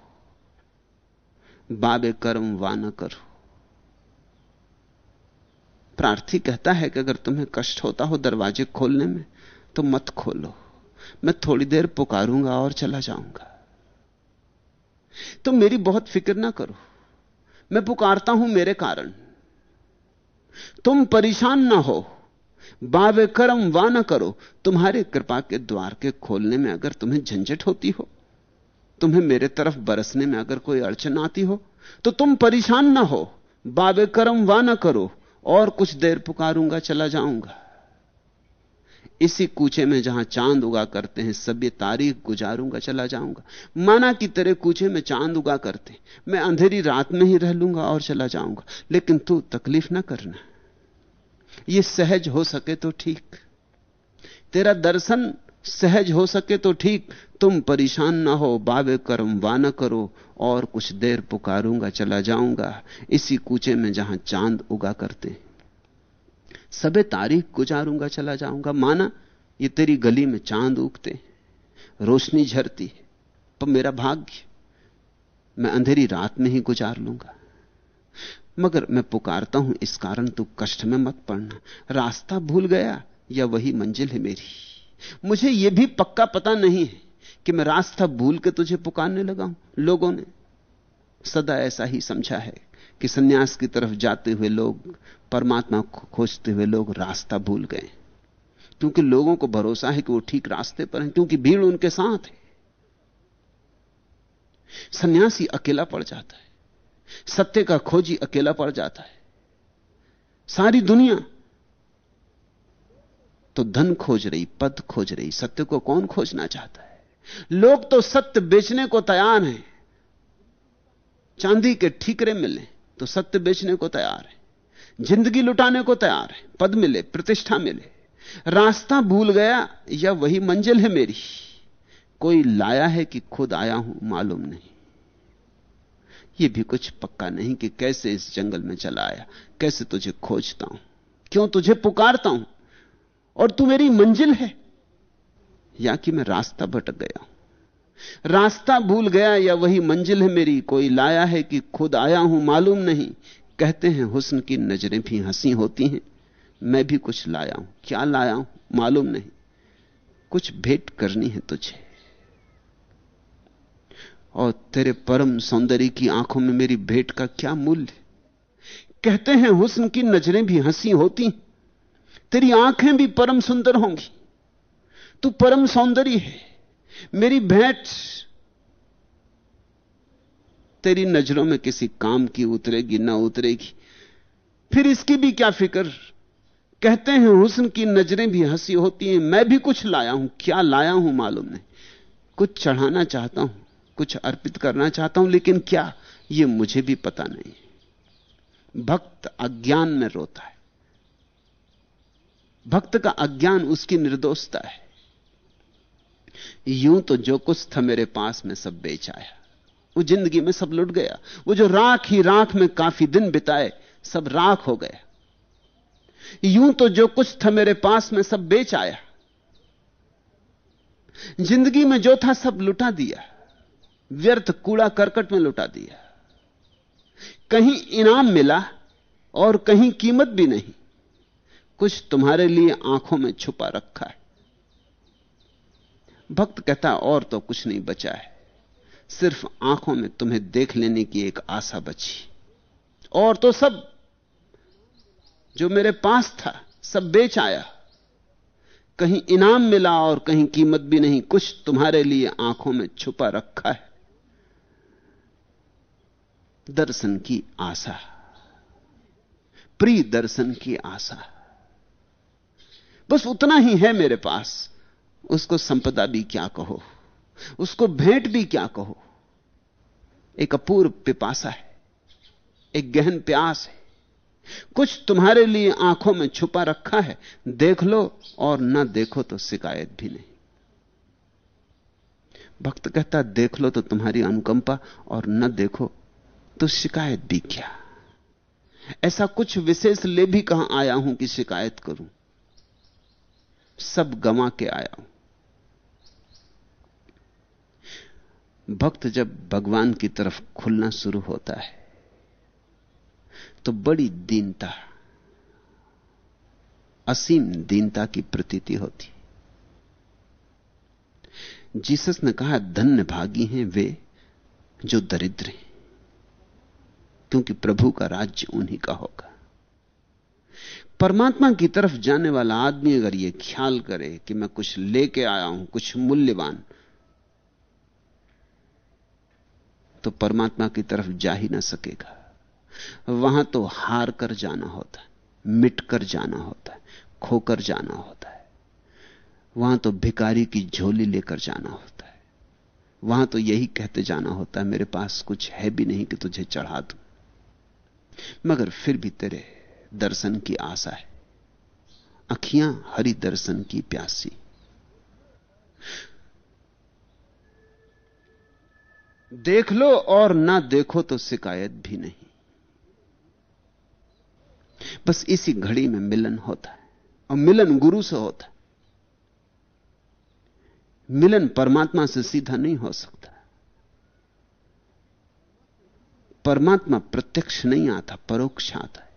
बाबे कर्म वा न करो। प्रार्थी कहता है कि अगर तुम्हें कष्ट होता हो दरवाजे खोलने में तो मत खोलो। मैं थोड़ी देर पुकारूँगा और चला जाऊँगा। तुम मेरी बहुत फ़िक्र ना करो। मैं पुकारता हूँ मेरे कारण। तुम परेशान ना हो। बावे कर्म वा ना करो। तुम्हारे कृपा के द्वार के खोलने में अगर तुम्हें झंझट होती हो, तुम्हें मेरे तरफ़ बरसने में अगर कोई अड़चन आती हो तो तुम परेशान ना हो। बावे कर्म वा ना करो और कुछ देर पुकारूँगा, चला जाऊँगा। इसी कूचे में जहाँ चाँद उगा करते हैं सभ्य तारीख गुजारूँगा, चला जाऊँगा। माना कि तेरे कूचे में चाँद उगा करते मैं अंधेरी रात में ही रह लूँगा और चला जाऊँगा। लेकिन तू तकलीफ़ ना करना। यह सहज हो सके तो ठीक। तेरा दर्शन सहज हो सके तो ठीक। तुम परेशान ना हो बाबे कर्म वा न करो और कुछ देर पुकारूँगा, चला जाऊँगा। इसी कूचे में जहाँ चाँद उगा करते सबे तारीख गुजारूँगा, चला जाऊँगा। माना ये तेरी गली में चाँद उगते रोशनी झरती पर मेरा भाग्य, मैं अंधेरी रात में ही गुजार लूँगा। मगर मैं पुकारता हूँ, इस कारण तू कष्ट में मत पड़ना। रास्ता भूल गया, या वही मंजिल है मेरी। मुझे यह भी पक्का पता नहीं है कि मैं रास्ता भूल के तुझे पुकारने लगा हूँ। लोगों ने सदा ऐसा ही समझा है। कि सन्यास की तरफ़ जाते हुए लोग, परमात्मा को खोजते हुए लोग रास्ता भूल गए। क्योंकि लोगों को भरोसा है कि वो ठीक रास्ते पर हैं, क्योंकि भीड़ उनके साथ है। सन्यासी अकेला पड़ जाता है। सत्य का खोजी अकेला पड़ जाता है। सारी दुनिया तो धन खोज रही, पद खोज रही, सत्य को कौन खोजना चाहता है? लोग तो सत्य बेचने को तैयार हैं। चांदी के ठीकरे मिले तो सत्य बेचने को तैयार है। ज़िंदगी लुटाने को तैयार है। पद मिले, प्रतिष्ठा मिले। रास्ता भूल गया, या वही मंजिल है मेरी। कोई लाया है कि खुद आया हूँ, मालूम नहीं। यह भी कुछ पक्का नहीं कि कैसे इस जंगल में चला आया, कैसे तुझे खोजता हूँ, क्यों तुझे पुकारता हूँ, और तू मेरी मंजिल है, या कि मैं रास्ता भटक गया हूँ। रास्ता भूल गया या वही मंजिल है मेरी, कोई लाया है कि खुद आया हूँ, मालूम नहीं। कहते हैं, हुस्न की नज़रें भी हँसी होती हैं। मैं भी कुछ लाया हूँ। क्या लाया हूँ? मालूम नहीं। कुछ भेंट करनी है तुझे। और तेरे परम सौंदर्य की आँखों में मेरी भेंट का क्या मूल्य? कहते हैं, हुस्न की नज़रें भी हँसी होती तेरी आँखें भी परम सुंदर होंगी। तू परम सौंदर्य है। मेरी भेंट तेरी नज़रों में किसी काम की उतरेगी, ना उतरेगी। फिर इसकी भी क्या फ़िक्र? कहते हैं हुस्न की नज़रें भी हँसी होती हैं। मैं भी कुछ लाया हूँ। क्या लाया हूँ मालूम नहीं। कुछ चढ़ाना चाहता हूँ, कुछ अर्पित करना चाहता हूँ, लेकिन क्या? यह मुझे भी पता नहीं। भक्त अज्ञान में रोता है। भक्त का अज्ञान उसकी निर्दोषता है। यूँ तो जो कुछ था मेरे पास में सब बेच आया वो ज़िंदगी में सब लुट गया। वो जो राख ही राख में काफ़ी दिन बिताए, सब राख हो गया यूँ तो जो कुछ था मेरे पास में सब बेच आया ज़िंदगी में जो था सब लुटा दिया व्यर्थ कूड़ा करकट में लुटा दिया कहीं इनाम मिला और कहीं कीमत भी नहीं। कुछ तुम्हारे लिए आँखों में छुपा रखा है। भक्त कहता और तो कुछ नहीं बचा है। सिर्फ़ आँखों में तुम्हें देख लेने की एक आशा बची। और तो सब जो मेरे पास था, सब बेच आया। कहीं इनाम मिला और कहीं कीमत भी नहीं, कुछ तुम्हारे लिए आँखों में छुपा रखा है। दर्शन की आशा। प्री दर्शन की आशा। बस उतना ही है मेरे पास। उसको संपदा भी क्या कहो? उसको भेंट भी क्या कहो? एक अपूर्व पिपासा है, एक गहन प्यास है। कुछ तुम्हारे लिए आँखों में छुपा रखा है, देख लो और ना देखो तो शिकायत भी नहीं। भक्त कहता, देख लो तो तुम्हारी अनुकंपा और न देखो तो शिकायत भी क्या? ऐसा कुछ विशेष ले भी कहाँ आया हूँ कि शिकायत करूँ? सब गंवा के आया हूँ। भक्त जब भगवान की तरफ़ खुलना शुरू होता है तो बड़ी दीनता, असीम दीनता की प्रतीति होती। जीसस ने कहा, धन्य भागी हैं वे जो दरिद्र हैं, क्योंकि प्रभु का राज्य उन्हीं का होगा। परमात्मा की तरफ़ जाने वाला आदमी अगर यह ख्याल करे कि मैं कुछ लेके आया हूँ, कुछ मूल्यवान तो परमात्मा की तरफ़ जा ही ना सकेगा। वहाँ तो हार कर जाना होता है, मिट कर जाना होता है खोकर जाना होता है। वहाँ तो भिकारी की झोली लेकर जाना होता है। वहाँ तो यही कहते जाना होता है, मेरे पास कुछ है भी नहीं कि तुझे चढ़ा दू। मगर फिर भी तेरे दर्शन की आशा है। अखियाँ हरि दर्शन की प्यासी। देख लो और ना देखो तो शिकायत भी नहीं। बस इसी घड़ी में मिलन होता है, और मिलन गुरु से होता है। मिलन परमात्मा से सीधा नहीं हो सकता। परमात्मा प्रत्यक्ष नहीं आता, परोक्ष आता है।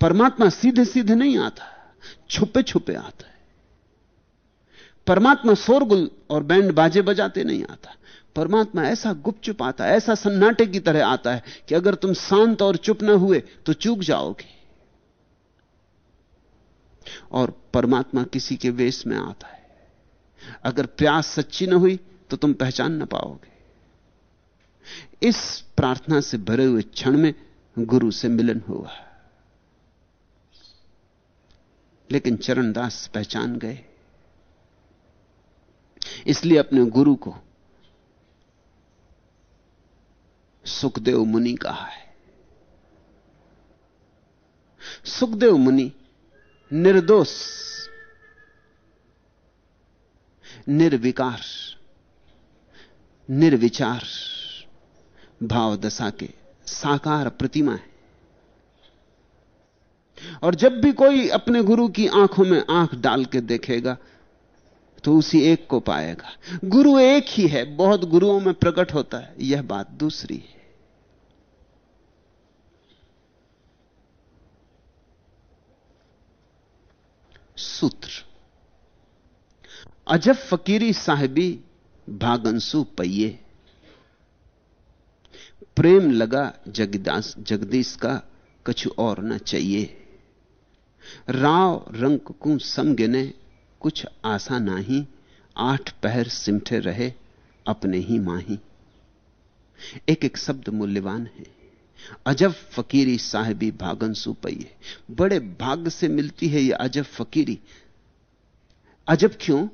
परमात्मा सीधे सीधे नहीं आता छुपे छुपे आता है। परमात्मा शोरगुल और बैंड बाजे बजाते नहीं आता। परमात्मा ऐसा गुपचुप आता है, ऐसा सन्नाटे की तरह आता है कि अगर तुम शांत और चुप ना हुए तो चूक जाओगे। और परमात्मा किसी के वेश में आता है। अगर प्यास सच्ची ना हुई तो तुम पहचान ना पाओगे। इस प्रार्थना से भरे हुए क्षण में गुरु से मिलन हुआ। लेकिन चरणदास पहचान गए। इसलिए अपने गुरु को सुखदेव मुनि कहा है। सुखदेव मुनि निर्दोष, निर्विकार, निर्विचार, भाव दशा के साकार प्रतिमा है। और जब भी कोई अपने गुरु की आँखों में आँख डाल के देखेगा तो उसी एक को पाएगा। गुरु एक ही है, बहुत गुरुओं में प्रकट होता है, यह बात दूसरी है। सूत्र। अजब फकीरी साहिबी भागंसु पहिए प्रेम लगा जगदास जगदीश का कछु और न चाहिए। राव रंग को समगिने कुछ आशा नाही, आठ पहर सिमठे रहे अपने ही माही। एक एक शब्द मूल्यवान है। अजब फकीरी साहिबी भागन सुपैये। बड़े भाग्य से मिलती है यह अजब फकीरी। अजब क्यों?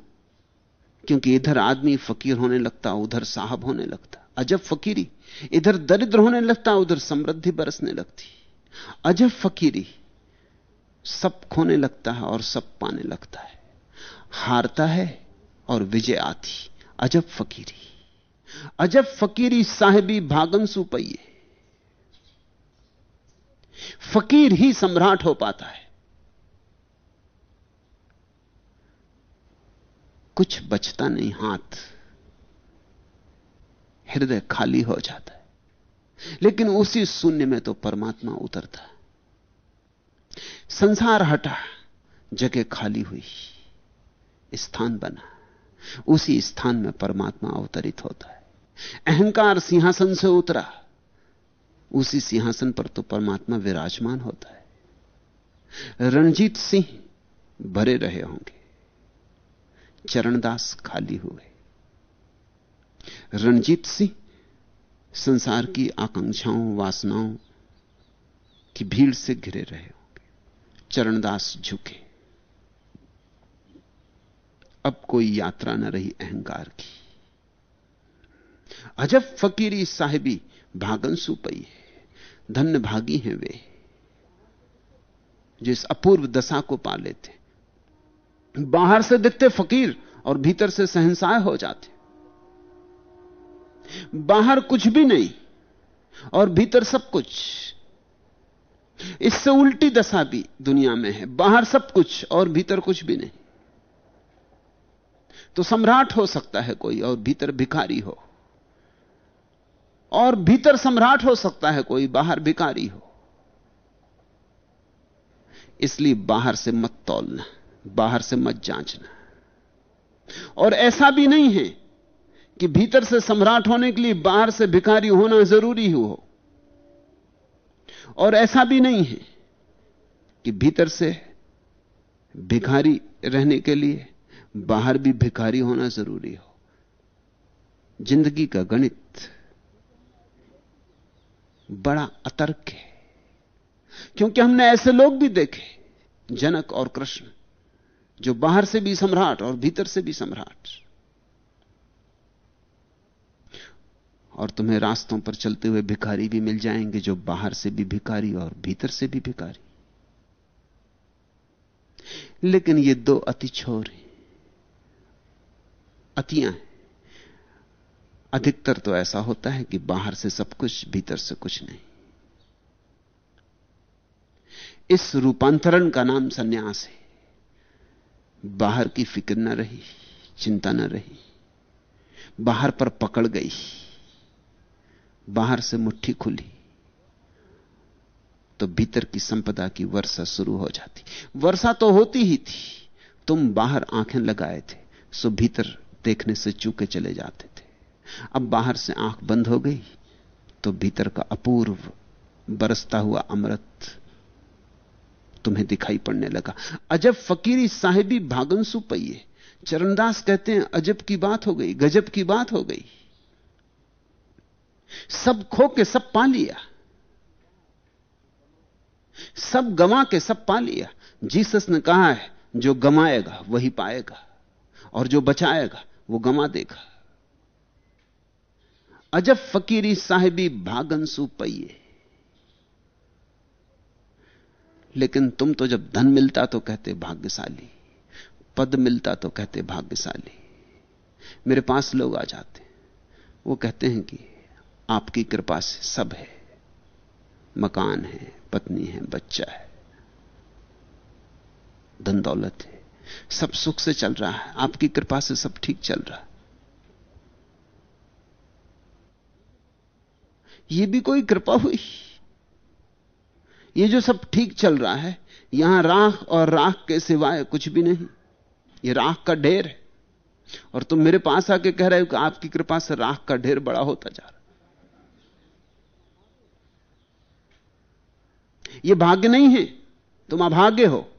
क्योंकि इधर आदमी फकीर होने लगता, उधर साहब होने लगता। अजब फकीरी। इधर दरिद्र होने लगता, उधर समृद्धि बरसने लगती। अजब फकीरी। सब खोने लगता है और सब पाने लगता है। हारता है और विजय आती। अजब फकीरी। अजब फकीरी साहिबी भागन सुपैये। फकीर ही सम्राट हो पाता है। कुछ बचता नहीं, हाथ हृदय खाली हो जाता है। लेकिन उसी शून्य में तो परमात्मा उतरता संसार हटा, जगह खाली हुई, स्थान बना, उसी स्थान में परमात्मा अवतरित होता है। अहंकार सिंहासन से उतरा उसी सिंहासन पर तो परमात्मा विराजमान होता है। रणजीत सिंह भरे रहे होंगे। चरणदास खाली हुए। रणजीत सिंह संसार की आकांक्षाओं, वासनाओं की भीड़ से घिरे रहे होंगे। चरणदास झुके। अब कोई यात्रा न रही अहंकार की। अजब फकीरी साहिबी भागन सुपई है। धन्य भागी हैं वे, जो इस अपूर्व दशा को पा लेते बाहर से दिखते फकीर और भीतर से सहनसाय हो जाते बाहर कुछ भी नहीं और भीतर सब कुछ। इससे उल्टी दशा भी दुनिया में है। बाहर सब कुछ और भीतर कुछ भी नहीं। तो सम्राट हो सकता है कोई और भीतर भिखारी हो। और भीतर सम्राट हो सकता है कोई, बाहर भिखारी हो। इसलिए बाहर से मत तोलना, बाहर से मत जांचना। और ऐसा भी नहीं है कि भीतर से सम्राट होने के लिए बाहर से भिखारी होना ज़रूरी हो। और ऐसा भी नहीं है कि भीतर से भिखारी रहने के लिए बाहर भी भिखारी होना ज़रूरी हो। ज़िंदगी का गणित बड़ा अतर्क है। क्योंकि हमने ऐसे लोग भी देखे, जनक और कृष्ण, जो बाहर से भी सम्राट और भीतर से भी सम्राट। और तुम्हें रास्तों पर चलते हुए भिखारी भी मिल जाएँगे, जो बाहर से भी भिखारी और भीतर से भी भिखारी। लेकिन ये दो अति छोर हैं, अतियाँ हैं। अधिकतर तो ऐसा होता है कि बाहर से सब कुछ, भीतर से कुछ नहीं। इस रूपांतरण का नाम सन्यास है। बाहर की फ़िक्र न रही, चिंता न रही, बाहर पर पकड़ गई, बाहर से मुट्ठी खुली तो भीतर की संपदा की वर्षा शुरू हो जाती। वर्षा तो होती ही थी, तुम बाहर आँखें लगाए थे, सो भीतर देखने से चूके चले जाते। अब बाहर से आँख बंद हो गई तो भीतर का अपूर्व बरसता हुआ अमृत तुम्हें दिखाई पड़ने लगा। अजब फकीरी साहिबी भागनसु पहिए चरणदास कहते हैं, अजब की बात हो गई, गजब की बात हो गई। सब खो के सब पा लिया। सब गमा के सब पा लिया। जीसस ने कहा है, जो गमाएगा वही पाएगा। और जो बचाएगा, वो गमा देगा। अजब फकीरी साहिबी भागनसु पहिए लेकिन तुम तो जब धन मिलता तो कहते भाग्यशाली, पद मिलता तो कहते भाग्यशाली। मेरे पास लोग आ जाते वो कहते हैं कि आपकी कृपा से सब है। मकान है, पत्नी है, बच्चा है। धन दौलत है। सब सुख से चल रहा है। आपकी कृपा से सब ठीक चल रहा है। यह भी कोई कृपा हुई? ये जो सब ठीक चल रहा है, यहाँ राख और राख के सिवाय कुछ भी नहीं। ये राख का ढेर है। और तुम मेरे पास आके कह रहे हो कि आपकी कृपा से राख का ढेर बड़ा होता जा रहा यह भाग्य नहीं है। तुम अभाग्य हो।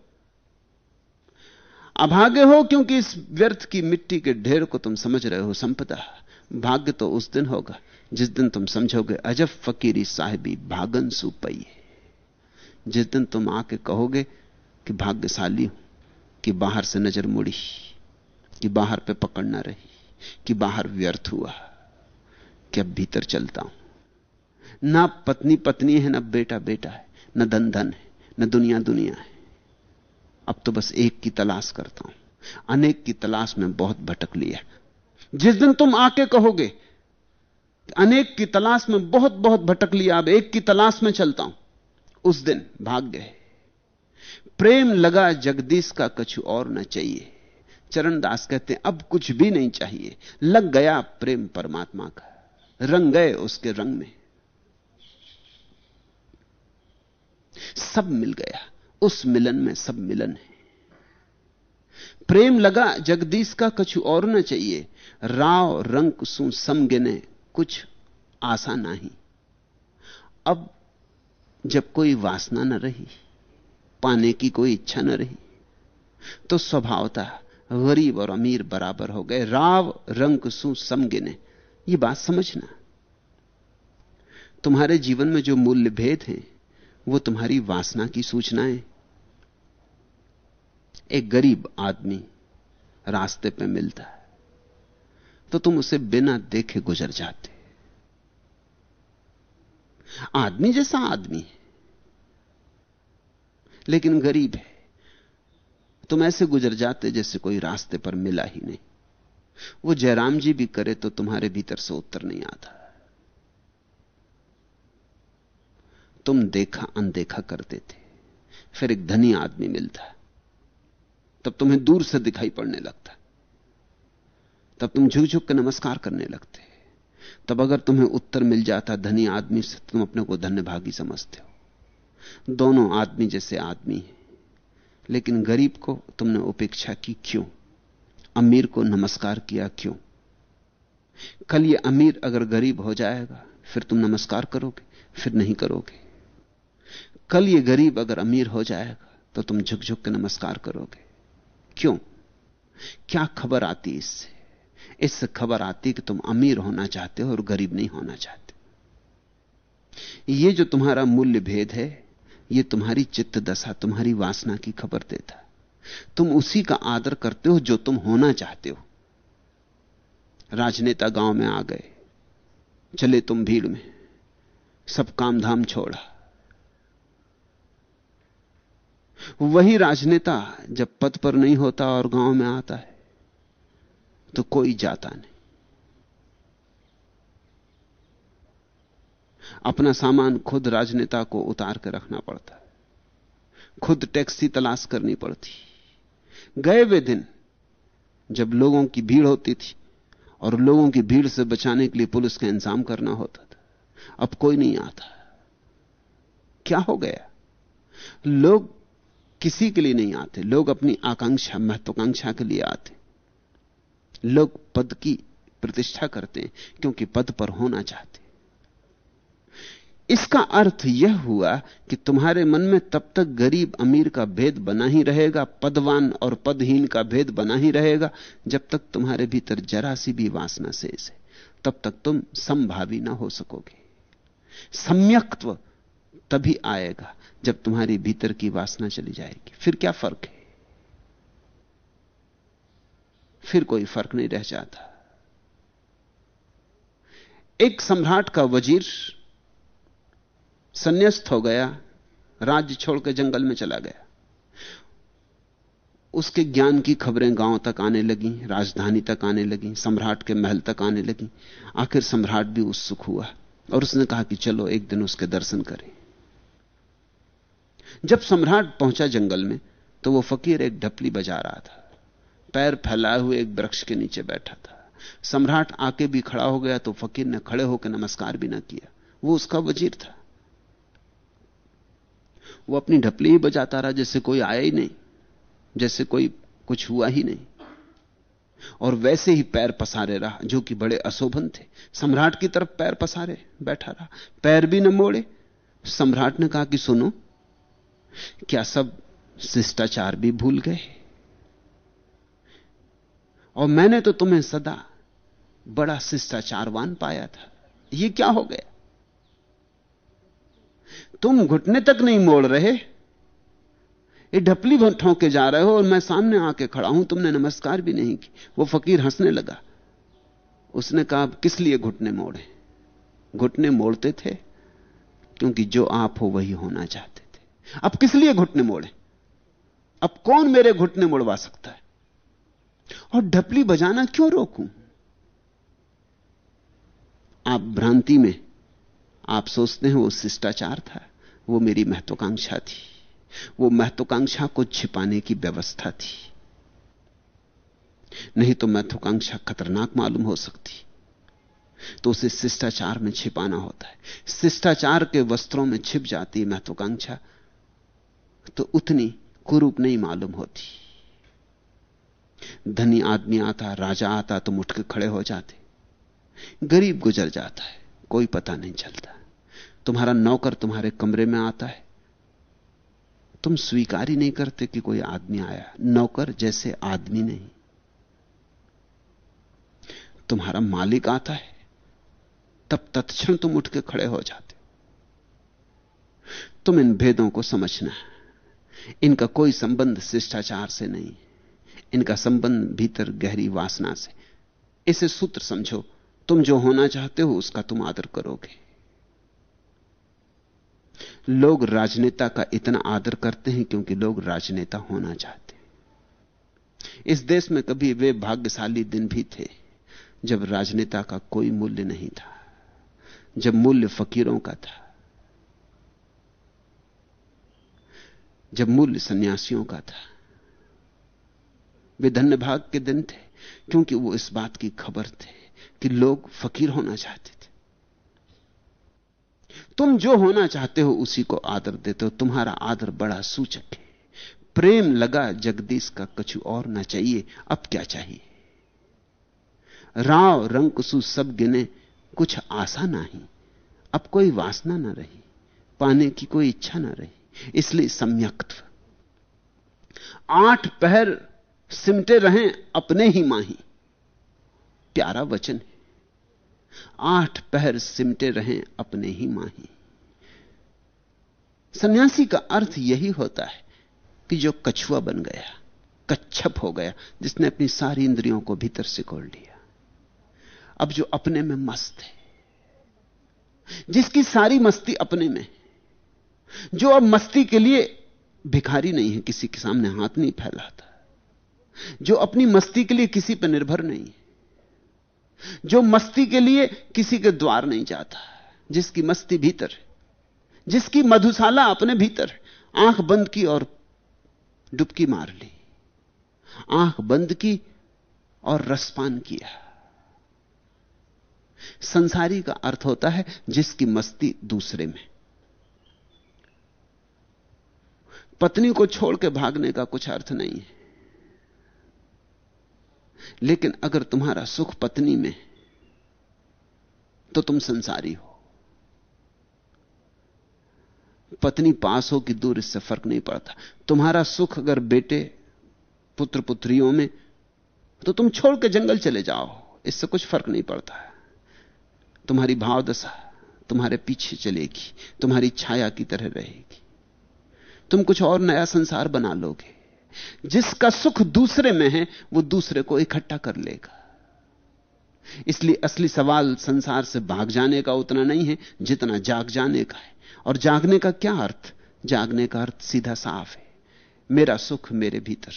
अभाग्य हो क्योंकि इस व्यर्थ की मिट्टी के ढेर को तुम समझ रहे हो, संपदा। भाग्य तो उस दिन होगा, जिस दिन तुम समझोगे, अजब फकीरी साहिबी भागन सुपई जिस दिन तुम आके कहोगे कि भाग्यशाली हूँ, कि बाहर से नज़र मुड़ी, कि बाहर पे पकड़ ना रही, कि बाहर व्यर्थ हुआ, कि अब भीतर चलता हूँ। ना पत्नी पत्नी है, ना बेटा बेटा है, ना धन धन है, ना दुनिया दुनिया है। अब तो बस एक की तलाश करता हूँ। अनेक की तलाश में बहुत भटक लिया। जिस दिन तुम आके कहोगे, अनेक की तलाश में बहुत बहुत भटक लिया अब एक की तलाश में चलता हूँ। उस दिन भाग गए। प्रेम लगा जगदीश का कछु और न चाहिए। चरणदास कहते हैं अब कुछ भी नहीं चाहिए। लग गया प्रेम परमात्मा का। रंग गए उसके रंग में। सब मिल गया। उस मिलन में सब मिलन है। प्रेम लगा, जगदीश का कछु और न चाहिए। राव रंग सु सम गिने, कुछ आशा नहीं। अब जब कोई वासना न रही, पाने की कोई इच्छा न रही तो स्वभावता गरीब और अमीर बराबर हो गए। राव रंग सु सम गिने, ये बात समझना। तुम्हारे जीवन में जो मूल्य भेद हैं, वो तुम्हारी वासना की सूचनाएँ एक गरीब आदमी रास्ते पे मिलता है तो तुम उसे बिना देखे गुजर जाते आदमी जैसा आदमी है, लेकिन गरीब है। तुम ऐसे गुजर जाते जैसे कोई रास्ते पर मिला ही नहीं। वो जयराम जी भी करे तो तुम्हारे भीतर से उत्तर नहीं आता। तुम देखा अनदेखा करते थे फिर एक धनी आदमी मिलता तब तुम्हें दूर से दिखाई पड़ने लगता तब तुम झुक झुक के नमस्कार करने लगते तब अगर तुम्हें उत्तर मिल जाता, धनी आदमी से तुम अपने को धन्य भागी समझते हो। दोनों आदमी जैसे आदमी हैं। लेकिन गरीब को तुमने उपेक्षा की क्यों? अमीर को नमस्कार किया क्यों? कल ये अमीर अगर गरीब हो जाएगा, फिर तुम नमस्कार करोगे, फिर नहीं करोगे। कल ये गरीब अगर अमीर हो जाएगा तो तुम झुक झुक के नमस्कार करोगे। क्यों? क्या खबर आती इससे? इससे खबर आती कि तुम अमीर होना चाहते हो और गरीब नहीं होना चाहते। ये जो तुम्हारा मूल्य भेद है, ये तुम्हारी चित्त दशा, तुम्हारी वासना की खबर देता। तुम उसी का आदर करते हो जो तुम होना चाहते हो। राजनेता गाँव में आ गए। चले तुम भीड़ में। सब काम धाम छोड़ा। वही राजनेता जब पद पर नहीं होता और गाँव में आता है तो कोई जाता नहीं। अपना सामान खुद राजनेता को उतार कर रखना पड़ता है। खुद टैक्सी तलाश करनी पड़ती। गए वे दिन जब लोगों की भीड़ होती थी और लोगों की भीड़ से बचाने के लिए पुलिस का इंतज़ाम करना होता था। अब कोई नहीं आता। क्या हो गया? लोग किसी के लिए नहीं आते। लोग अपनी आकांक्षा, महत्वाकांक्षा के लिए आते। लोग पद की प्रतिष्ठा करते हैं, क्योंकि पद पर होना चाहते इसका अर्थ यह हुआ कि तुम्हारे मन में तब तक गरीब अमीर का भेद बना ही रहेगा, पदवान और पदहीन का भेद बना ही रहेगा, जब तक तुम्हारे भीतर जरा सी भी वासना शेष है। तब तक तुम संभावी ना हो सकोगे। सम्यक्त्व तभी आएगा। जब तुम्हारी भीतर की वासना चली जाएगी। फिर क्या फ़र्क है? फिर कोई फ़र्क नहीं रह जाता। एक सम्राट का वज़ीर संन्यास्त हो गया, राज्य छोड़कर जंगल में चला गया। उसके ज्ञान की खबरें गाँव तक आने लगी, राजधानी तक आने लगी, सम्राट के महल तक आने लगी। आखिर सम्राट भी उत्सुक हुआ और उसने कहा कि चलो एक दिन उसके दर्शन करें। जब सम्राट पहुँचा जंगल में तो वो फकीर एक ढपली बजा रहा था। पैर फैलाए हुए एक वृक्ष के नीचे बैठा था। सम्राट आके भी खड़ा हो गया तो फकीर ने खड़े होकर नमस्कार भी ना किया। वो उसका वज़ीर था। वो अपनी ढपली ही बजाता रहा, जैसे कोई आया ही नहीं, जैसे कोई कुछ हुआ ही नहीं। और वैसे ही पैर पसारे रहा, जो कि बड़े अशोभन थे। सम्राट की तरफ़ पैर पसारे, बैठा रहा। पैर भी न मोड़े। सम्राट ने कहा कि सुनो क्या सब शिष्टाचार भी भूल गए? और मैंने तो तुम्हें सदा बड़ा शिष्टाचारवान पाया था। यह क्या हो गया? तुम घुटने तक नहीं मोड़ रहे? ये ढपली ठोंके जा रहे हो और मैं सामने आके खड़ा हूँ। तुमने नमस्कार भी नहीं की। वो फकीर हंसने लगा। उसने कहा, अब किस लिए घुटने मोड़े? घुटने मोड़ते थे, क्योंकि जो आप हो वही होना चाहते। अब किस लिए घुटने मोड़े? अब कौन मेरे घुटने मोड़वा सकता है? और ढपली बजाना क्यों रोकूं? आप भ्रांति में, आप सोचते हैं वो शिष्टाचार था, वो मेरी महत्वाकांक्षा थी, वो महत्वाकांक्षा को छिपाने की व्यवस्था थी। नहीं तो महत्वाकांक्षा खतरनाक मालूम हो सकती। तो उसे शिष्टाचार में छिपाना होता है। शिष्टाचार के वस्त्रों में छिप जाती है महत्वाकांक्षा। तो उतनी कुरूप नहीं मालूम होती। धनी आदमी आता, राजा आता तो मुठ के खड़े हो जाते। गरीब गुजर जाता है, कोई पता नहीं चलता। तुम्हारा नौकर तुम्हारे कमरे में आता है। तुम स्वीकार ही नहीं करते कि कोई आदमी आया। नौकर जैसे आदमी नहीं। तुम्हारा मालिक आता है, तब तत्क्षण तुम उठ के खड़े हो जाते। तुम इन भेदों को समझना इनका कोई संबंध शिष्टाचार से नहीं। इनका संबंध भीतर गहरी वासना से। इसे सूत्र समझो। तुम जो होना चाहते हो, उसका तुम आदर करोगे। लोग राजनेता का इतना आदर करते हैं क्योंकि लोग राजनेता होना चाहते हैं। इस देश में कभी वे भाग्यशाली दिन भी थे, जब राजनेता का कोई मूल्य नहीं था, जब मूल्य फकीरों का था। जब मूल्य सन्यासियों का था। वे धन्य भाग के दिन थे, क्योंकि वो इस बात की खबर थे कि लोग फकीर होना चाहते थे। तुम जो होना चाहते हो, उसी को आदर देते हो। तुम्हारा आदर बड़ा सूचक है। प्रेम लगा जगदीश का कछु और ना चाहिए, अब क्या चाहिए? राव रंग कुसु सब गिने, कुछ आशा ना ही अब कोई वासना ना रही, पाने की कोई इच्छा ना रही। इसलिए सम्यक्त्व आठ पहर सिमटे रहें अपने ही माही। प्यारा वचन है। आठ पहर सिमटे रहें अपने ही माही। सन्यासी का अर्थ यही होता है कि जो कछुआ बन गया, कच्छप हो गया, जिसने अपनी सारी इंद्रियों को भीतर सिकोड़ लिया, अब जो अपने में मस्त है, जिसकी सारी मस्ती अपने में जो अब मस्ती के लिए भिखारी नहीं है, किसी के सामने हाथ नहीं फैलाता। जो अपनी मस्ती के लिए किसी पर निर्भर नहीं जो मस्ती के लिए किसी के द्वार नहीं जाता, जिसकी मस्ती भीतर जिसकी मधुशाला अपने भीतर आँख बंद की और डुबकी मार ली, आँख बंद की और रसपान किया। संसारी का अर्थ होता है जिसकी मस्ती दूसरे में पत्नी को छोड़ के भागने का कुछ अर्थ नहीं है। लेकिन अगर तुम्हारा सुख पत्नी में तो तुम संसारी हो। पत्नी पास हो कि दूर, इससे फ़र्क नहीं पड़ता। तुम्हारा सुख अगर बेटे पुत्र पुत्रियों में तो तुम छोड़ के जंगल चले जाओ। इससे कुछ फ़र्क नहीं पड़ता। तुम्हारी भावदशा, तुम्हारे पीछे चलेगी, तुम्हारी छाया की तरह रहेगी। तुम कुछ और नया संसार बना लोगे। जिसका सुख दूसरे में है, वो दूसरे को इकट्ठा कर लेगा। इसलिए असली सवाल संसार से भाग जाने का उतना नहीं है, जितना जाग जाने का है। और जागने का क्या अर्थ? जागने का अर्थ सीधा साफ़ है। मेरा सुख मेरे भीतर।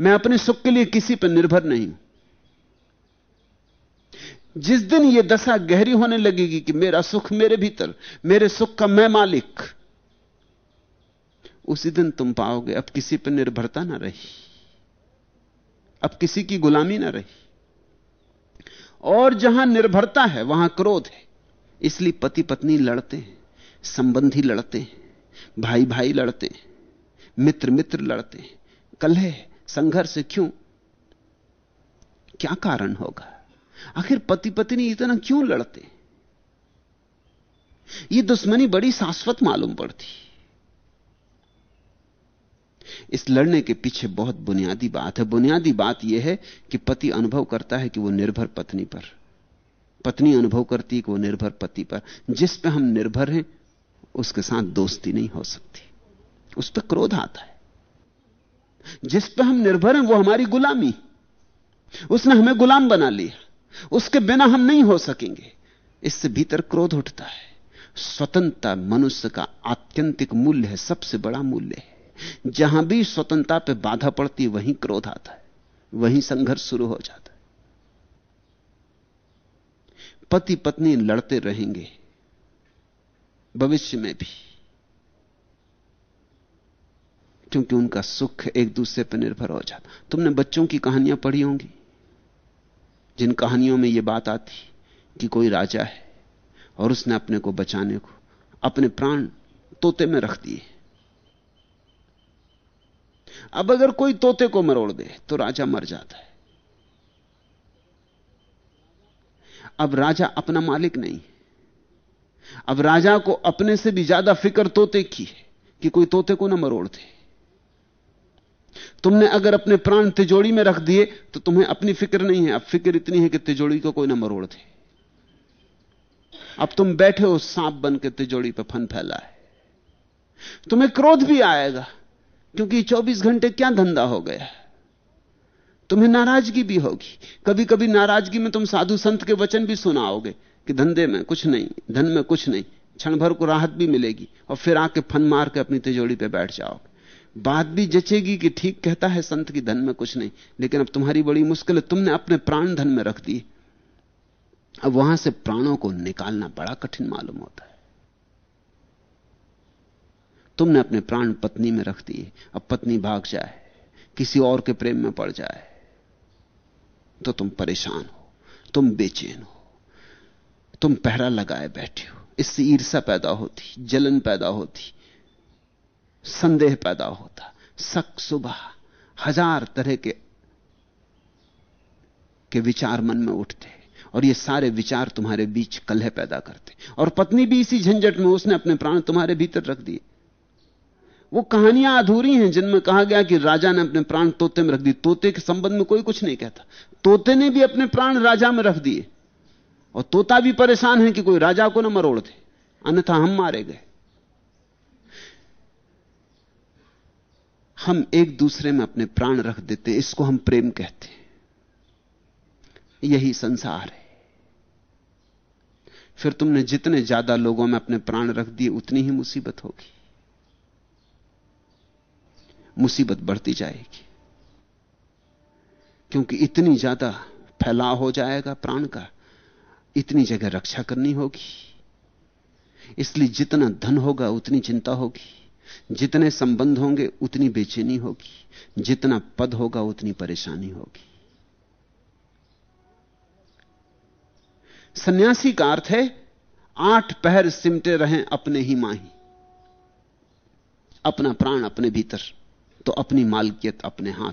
मैं अपने सुख के लिए किसी पर निर्भर नहीं हूँ। जिस दिन यह दशा गहरी होने लगेगी कि मेरा सुख मेरे भीतर, मेरे सुख का मैं मालिक उसी दिन तुम पाओगे, अब किसी पर निर्भरता ना रही। अब किसी की गुलामी ना रही। और जहाँ निर्भरता है, वहाँ क्रोध है। इसलिए पति पत्नी लड़ते हैं, संबंधी लड़ते हैं भाई भाई लड़ते हैं मित्र मित्र लड़ते हैं। कलह, संघर्ष क्यों? क्या कारण होगा? आखिर पति पत्नी इतना क्यों लड़ते? ये दुश्मनी बड़ी शाश्वत मालूम पड़ती। इस लड़ने के पीछे बहुत बुनियादी बात है। बुनियादी बात यह है कि पति अनुभव करता है कि वो निर्भर पत्नी पर। पत्नी अनुभव करती है कि वो निर्भर पति पर। जिस पे हम निर्भर हैं, उसके साथ दोस्ती नहीं हो सकती। उस पर क्रोध आता है। जिस पे हम निर्भर हैं, वो हमारी गुलामी। उसने हमें गुलाम बना लिया। उसके बिना हम नहीं हो सकेंगे। इससे भीतर क्रोध उठता है। स्वतंत्रता मनुष्य का आत्यंतिक मूल्य है, सबसे बड़ा मूल्य है। जहाँ भी स्वतंत्रता पे बाधा पड़ती, वहीं क्रोध आता है, वहीं संघर्ष शुरू हो जाता है। पति पत्नी लड़ते रहेंगे, भविष्य में भी, क्योंकि उनका सुख एक दूसरे पर निर्भर हो जाता। तुमने बच्चों की कहानियाँ पढ़ी होंगी, जिन कहानियों में यह बात आती कि कोई राजा है और उसने अपने को बचाने को अपने प्राण तोते में रख दिए। अब अगर कोई तोते को मरोड़ दे तो राजा मर जाता है। अब राजा अपना मालिक नहीं। अब राजा को अपने से भी ज़्यादा फ़िक्र तोते की है कि कोई तोते को ना मरोड़ दे। तुमने अगर अपने प्राण तिजोड़ी में रख दिए तो तुम्हें अपनी फ़िक्र नहीं है। अब फ़िक्र इतनी है कि तिजोड़ी को कोई ना मरोड़ दे। अब तुम बैठे हो, सांप बन के तिजोड़ी पर फन फैला है। तुम्हें क्रोध भी आएगा। क्योंकि 24 घंटे क्या धंधा हो गया? तुम्हें नाराज़गी भी होगी। कभी कभी नाराज़गी में तुम साधु संत के वचन भी सुनाओगे कि धंधे में कुछ नहीं, धन में कुछ नहीं, क्षण भर को राहत भी मिलेगी और फिर आके फन मार के अपनी तिजोड़ी पे बैठ जाओगे। बात भी जचेगी कि ठीक कहता है संत की धन में कुछ नहीं, लेकिन अब तुम्हारी बड़ी मुश्किल है। तुमने अपने प्राण धन में रख दी अब वहाँ से प्राणों को निकालना बड़ा कठिन मालूम होता है। तुमने अपने प्राण पत्नी में रख दिए। अब पत्नी भाग जाए। किसी और के प्रेम में पड़ जाए। तो तुम परेशान हो। तुम बेचैन हो। तुम पहरा लगाए बैठे हो। इससे ईर्षा पैदा होती, जलन पैदा होती, संदेह पैदा होता। सक सुबह, हज़ार तरह के के विचार मन में उठते। और ये सारे विचार तुम्हारे बीच कलह पैदा करते। और पत्नी भी इसी झंझट में, उसने अपने प्राण तुम्हारे भीतर रख दिए। वो कहानियाँ अधूरी हैं जिनमें कहा गया कि राजा ने अपने प्राण तोते में रख दिए। तोते के संबंध में कोई कुछ नहीं कहता। तोते ने भी अपने प्राण राजा में रख दिए। और तोता भी परेशान है कि कोई राजा को ना मरोड़ दे। अन्यथा हम मारे गए। हम एक दूसरे में अपने प्राण रख देते, इसको हम प्रेम कहते यही संसार है। फिर तुमने जितने ज़्यादा लोगों में अपने प्राण रख दिए, उतनी ही मुसीबत होगी। मुसीबत बढ़ती जाएगी। क्योंकि इतनी ज़्यादा फैलाव हो जाएगा प्राण का, इतनी जगह रक्षा करनी होगी। इसलिए जितना धन होगा उतनी चिंता होगी। जितने संबंध होंगे उतनी बेचैनी होगी। जितना पद होगा उतनी परेशानी होगी। सन्यासी का अर्थ है, आठ पहर सिमटे रहें अपने ही माही। अपना प्राण अपने भीतर। तो अपनी मालकियत अपने हाथ।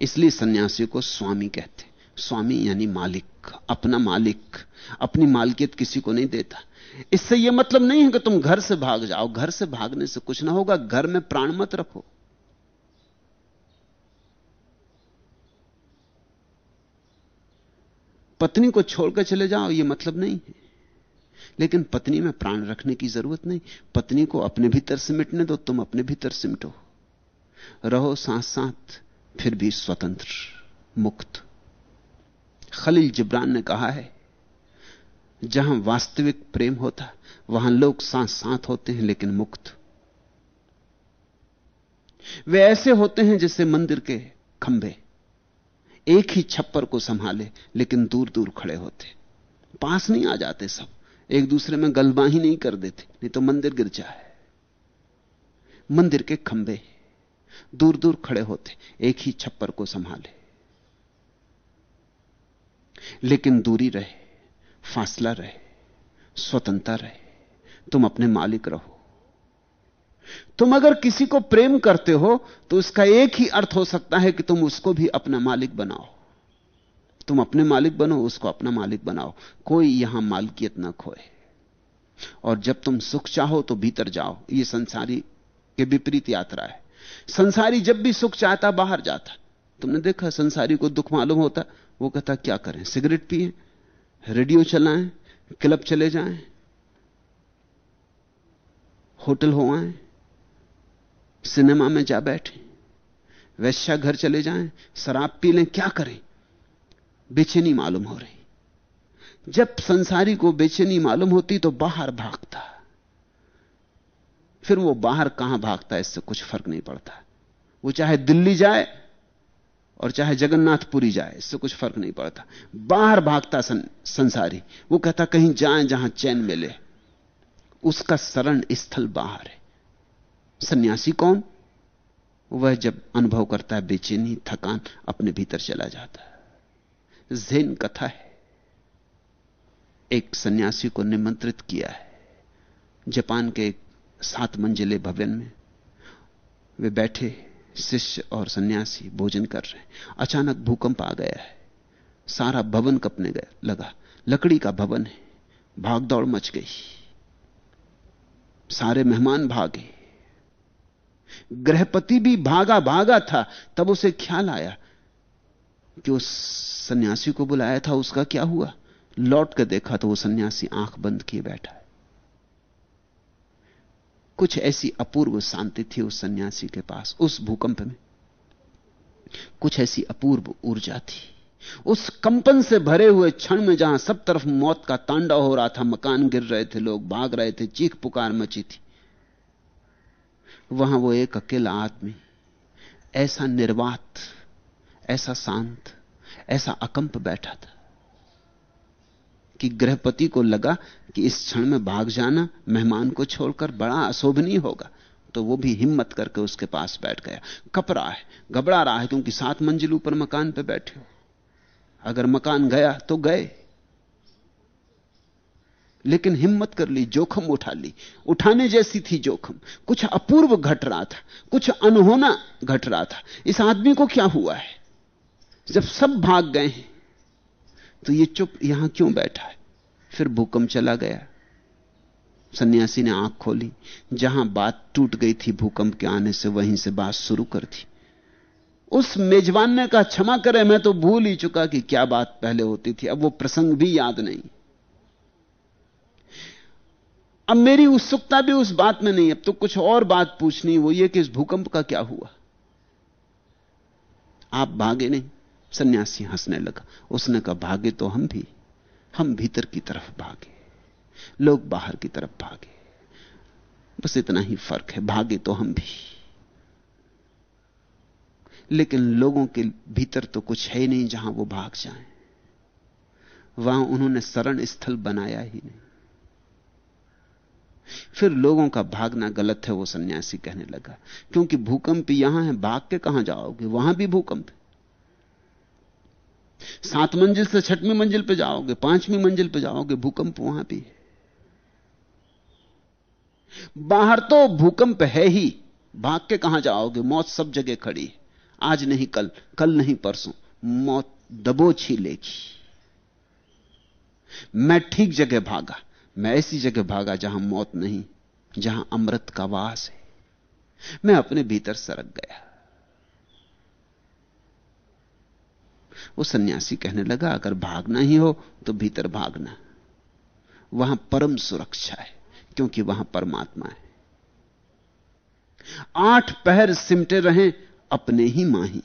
इसलिए सन्यासी को स्वामी कहते स्वामी यानी मालिक, अपना मालिक। अपनी मालकियत किसी को नहीं देता। इससे यह मतलब नहीं है कि तुम घर से भाग जाओ। घर से भागने से कुछ ना होगा। घर में प्राण मत रखो। पत्नी को छोड़कर चले जाओ यह मतलब नहीं है। लेकिन पत्नी में प्राण रखने की ज़रूरत नहीं। पत्नी को अपने भीतर सिमटने दो, तुम अपने भीतर सिमटो रहो साथ साथ फिर भी स्वतंत्र, मुक्त। खलील जिब्रान ने कहा है, जहाँ वास्तविक प्रेम होता, वहाँ लोग साथ साथ होते हैं, लेकिन मुक्त। वे ऐसे होते हैं जैसे मंदिर के खंभे। एक ही छप्पर को संभाले, लेकिन दूर दूर खड़े होते। पास नहीं आ जाते सब, एक दूसरे में गलबा ही नहीं कर देते, नहीं तो मंदिर गिर जाए। मंदिर के खंबे दूर दूर खड़े होते, एक ही छप्पर को संभाले। लेकिन दूरी रहे, फासला रहे, स्वतंत्रता रहे, तुम अपने मालिक रहो। तुम अगर किसी को प्रेम करते हो तो उसका एक ही अर्थ हो सकता है कि तुम उसको भी अपना मालिक बनाओ। तुम अपने मालिक बनो, उसको अपना मालिक बनाओ। कोई यहाँ मालकियत ना खोए। और जब तुम सुख चाहो तो भीतर जाओ। यह संसारी के विपरीत यात्रा है। संसारी जब भी सुख चाहता, बाहर जाता। तुमने देखा, संसारी को दुख मालूम होता। वो कहता, क्या करें? सिगरेट पिए, रेडियो चलाएँ, क्लब चले जाएँ, होटल हो आए सिनेमा में जा बैठे, वैश्या घर चले जाएँ, शराब पी लें, क्या करें? बेचैनी मालूम हो रही। जब संसारी को बेचैनी मालूम होती तो बाहर भागता। फिर वो बाहर कहाँ भागता है इससे कुछ फ़र्क नहीं पड़ता। वो चाहे दिल्ली जाए और चाहे जगन्नाथपुरी जाए इससे कुछ फ़र्क नहीं पड़ता। बाहर भागता सं, संसारी। वो कहता कहीं जाए जहाँ चैन मिले। उसका शरण स्थल बाहर है। सन्यासी कौन? वह जब अनुभव करता है बेचैनी थकान अपने भीतर चला जाता है। जैन कथा है। एक सन्यासी को निमंत्रित किया है। जापान के एक सात मंजिले भवन में वे बैठे, शिष्य और सन्यासी भोजन कर रहे अचानक भूकंप आ गया है। सारा भवन कपने गया लगा। लकड़ी का भवन है। भागदौड़ मच गई। सारे मेहमान भागे। गृहपति भी भागा भागा था। तब उसे ख्याल आया कि उस सन्यासी को बुलाया था। उसका क्या हुआ? लौट कर देखा तो वो सन्यासी आँख बंद किए बैठा है। कुछ ऐसी अपूर्व शांति थी उस सन्यासी के पास, उस भूकंप में। कुछ ऐसी अपूर्व ऊर्जा थी। उस कंपन से भरे हुए क्षण में जहाँ सब तरफ़ मौत का तांडव हो रहा था, मकान गिर रहे थे, लोग भाग रहे थे, चीख पुकार मची थी। वहाँ वो एक अकेला आदमी, ऐसा निर्वात, ऐसा शांत, ऐसा अकंप बैठा था कि गृहपति को लगा कि इस क्षण में भाग जाना मेहमान को छोड़कर बड़ा अशोभनीय होगा। तो वो भी हिम्मत करके उसके पास बैठ गया। कप रहा है, घबरा रहा है क्योंकि सात मंजिल ऊपर मकान पे बैठे हो। अगर मकान गया तो गए। लेकिन हिम्मत कर ली, जोखम उठा ली। उठाने जैसी थी जोखम। कुछ अपूर्व घट रहा था, कुछ अनहोना घट रहा था। इस आदमी को क्या हुआ है? जब सब भाग गए हैं तो ये चुप यहाँ क्यों बैठा है? फिर भूकंप चला गया। सन्यासी ने आँख खोली। जहाँ बात टूट गई थी, भूकंप के आने से वहीं से बात शुरू कर दी। उस मेजबान ने कहा, क्षमा करे, मैं तो भूल ही चुका कि क्या बात पहले होती थी। अब वो प्रसंग भी याद नहीं। अब मेरी उत्सुकता भी उस बात में नहीं। अब तो कुछ और बात पूछनी, वो ये कि इस भूकंप का क्या हुआ? आप भागे नहीं। सन्यासी हंसने लगा। उसने कहा, भागे तो हम भी। हम भीतर की तरफ़ भागे, लोग बाहर की तरफ़ भागे। बस इतना ही फ़र्क है, भागे तो हम भी। लेकिन लोगों के भीतर तो कुछ है नहीं जहाँ वो भाग जाएँ। वहाँ उन्होंने शरण स्थल बनाया ही नहीं। फिर लोगों का भागना गलत है, वो सन्यासी कहने लगा, क्योंकि भूकंप यहाँ है, भाग के कहाँ जाओगे? वहाँ भी भूकंप है। सात मंजिल से छठवीं मंजिल पे जाओगे, पांचवीं मंजिल पे जाओगे, भूकंप वहाँ भी है। बाहर तो भूकंप है ही। भाग के कहाँ जाओगे? मौत सब जगह खड़ी आज नहीं, कल कल नहीं, परसों। मौत दबोच ही लेगी। मैं ठीक जगह भागा। मैं ऐसी जगह भागा जहाँ मौत नहीं, जहाँ अमृत का वास है। मैं अपने भीतर सरक गया। वो सन्यासी कहने लगा, अगर भागना ही हो तो भीतर भागना। वहाँ परम सुरक्षा है, क्योंकि वहाँ परमात्मा है। आठ पहर सिमटे रहें अपने ही माही।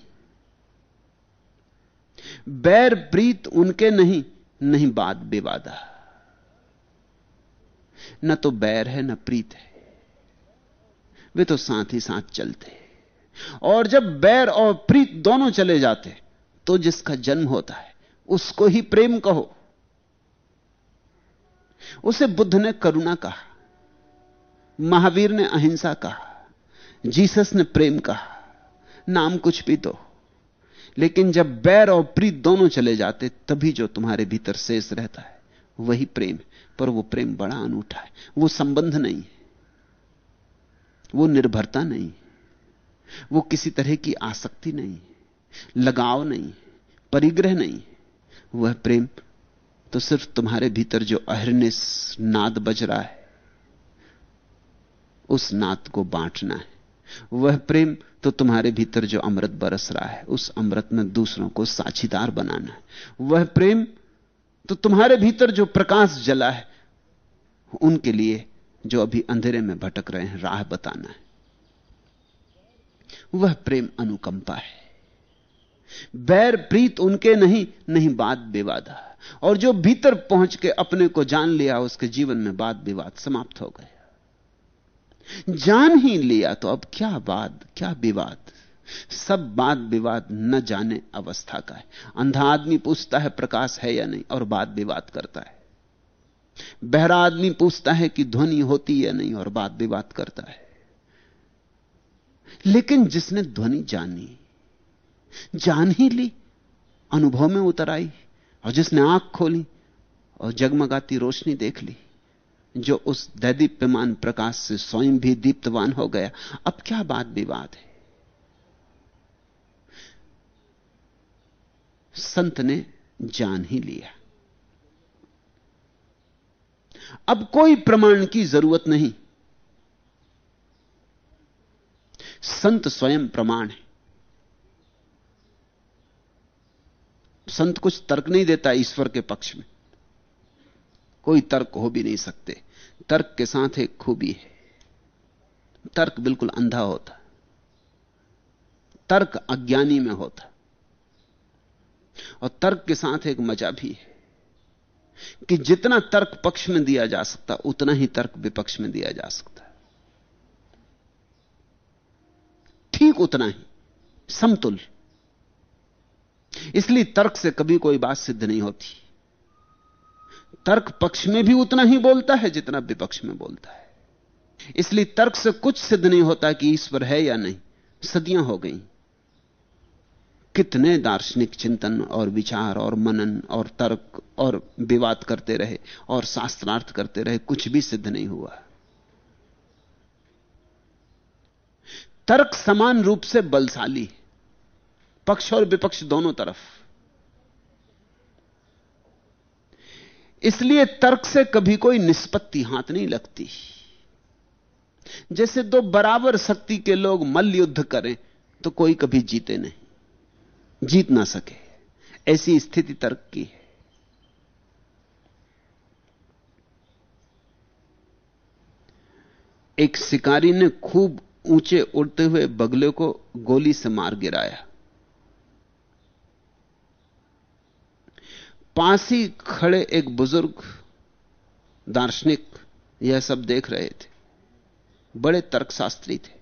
बैर प्रीत उनके नहीं नहीं बात बेवादा। न तो बैर है, न प्रीत है। वे तो साथ ही साथ चलते और जब बैर और प्रीत दोनों चले जाते तो जिसका जन्म होता है, उसको ही प्रेम कहो। उसे बुद्ध ने करुणा कहा, महावीर ने अहिंसा कहा, जीसस ने प्रेम कहा, नाम कुछ भी तो लेकिन जब बैर और प्रीत दोनों चले जाते, तभी जो तुम्हारे भीतर शेष रहता है, वही प्रेम पर वो प्रेम बड़ा अनूठा है, वो संबंध नहीं है, वो निर्भरता नहीं वो किसी तरह की आसक्ति नहीं लगाव नहीं, परिग्रह नहीं। वह प्रेम तो सिर्फ़ तुम्हारे भीतर जो अहरनिस नाद बज रहा है, उस नाद को बांटना है। वह प्रेम तो तुम्हारे भीतर जो अमृत बरस रहा है, उस अमृत में दूसरों को साझीदार बनाना है। वह प्रेम तो तुम्हारे भीतर जो प्रकाश जला है, उनके लिए जो अभी अंधेरे में भटक रहे हैं, राह बताना है। वह प्रेम अनुकंपा है। बैर प्रीत उनके नहीं नहीं बात विवादा और जो भीतर पहुँच के अपने को जान लिया, उसके जीवन में बात विवाद समाप्त हो गया। जान ही लिया तो अब क्या बात, क्या विवाद? सब बात विवाद न जाने अवस्था का है। अंधा आदमी पूछता है प्रकाश है या नहीं, और बात विवाद करता है। बहरा आदमी पूछता है कि ध्वनि होती या नहीं, और बात विवाद करता है। लेकिन जिसने ध्वनि जानी जान ही ली, अनुभव में उतर आई और जिसने आँख खोली और जगमगाती रोशनी देख ली, जो उस दैदीप्यमान प्रकाश से स्वयं भी दीप्तवान हो गया। अब क्या बात विवाद है? संत ने जान ही लिया। अब कोई प्रमाण की ज़रूरत नहीं। संत स्वयं प्रमाण है। संत कुछ तर्क नहीं देता ईश्वर के पक्ष में। कोई तर्क हो भी नहीं सकते। तर्क के साथ एक खूबी है। तर्क बिल्कुल अंधा होता। तर्क अज्ञानी में होता। और तर्क के साथ एक मज़ा भी है कि जितना तर्क पक्ष में दिया जा सकता, उतना ही तर्क विपक्ष में दिया जा सकता। ठीक उतना ही। समतुल इसलिए तर्क से कभी कोई बात सिद्ध नहीं होती। तर्क पक्ष में भी उतना ही बोलता है जितना विपक्ष में बोलता है। इसलिए तर्क से कुछ सिद्ध नहीं होता कि ईश्वर है या नहीं। सदियाँ हो गई। कितने दार्शनिक चिंतन और विचार और मनन और तर्क और विवाद करते रहे और शास्त्रार्थ करते रहे, कुछ भी सिद्ध नहीं हुआ। तर्क समान रूप से बलशाली पक्ष और विपक्ष दोनों तरफ़। इसलिए तर्क से कभी कोई निष्पत्ति हाथ नहीं लगती। जैसे दो बराबर शक्ति के लोग मल्ल युद्ध करें तो कोई कभी जीते नहीं। जीत ना सके। ऐसी स्थिति तर्क की है। एक शिकारी ने खूब ऊँचे उड़ते हुए बगले को गोली से मार गिराया। पास ही खड़े एक बुज़ुर्ग दार्शनिक यह सब देख रहे थे। बड़े तर्कशास्त्री थे।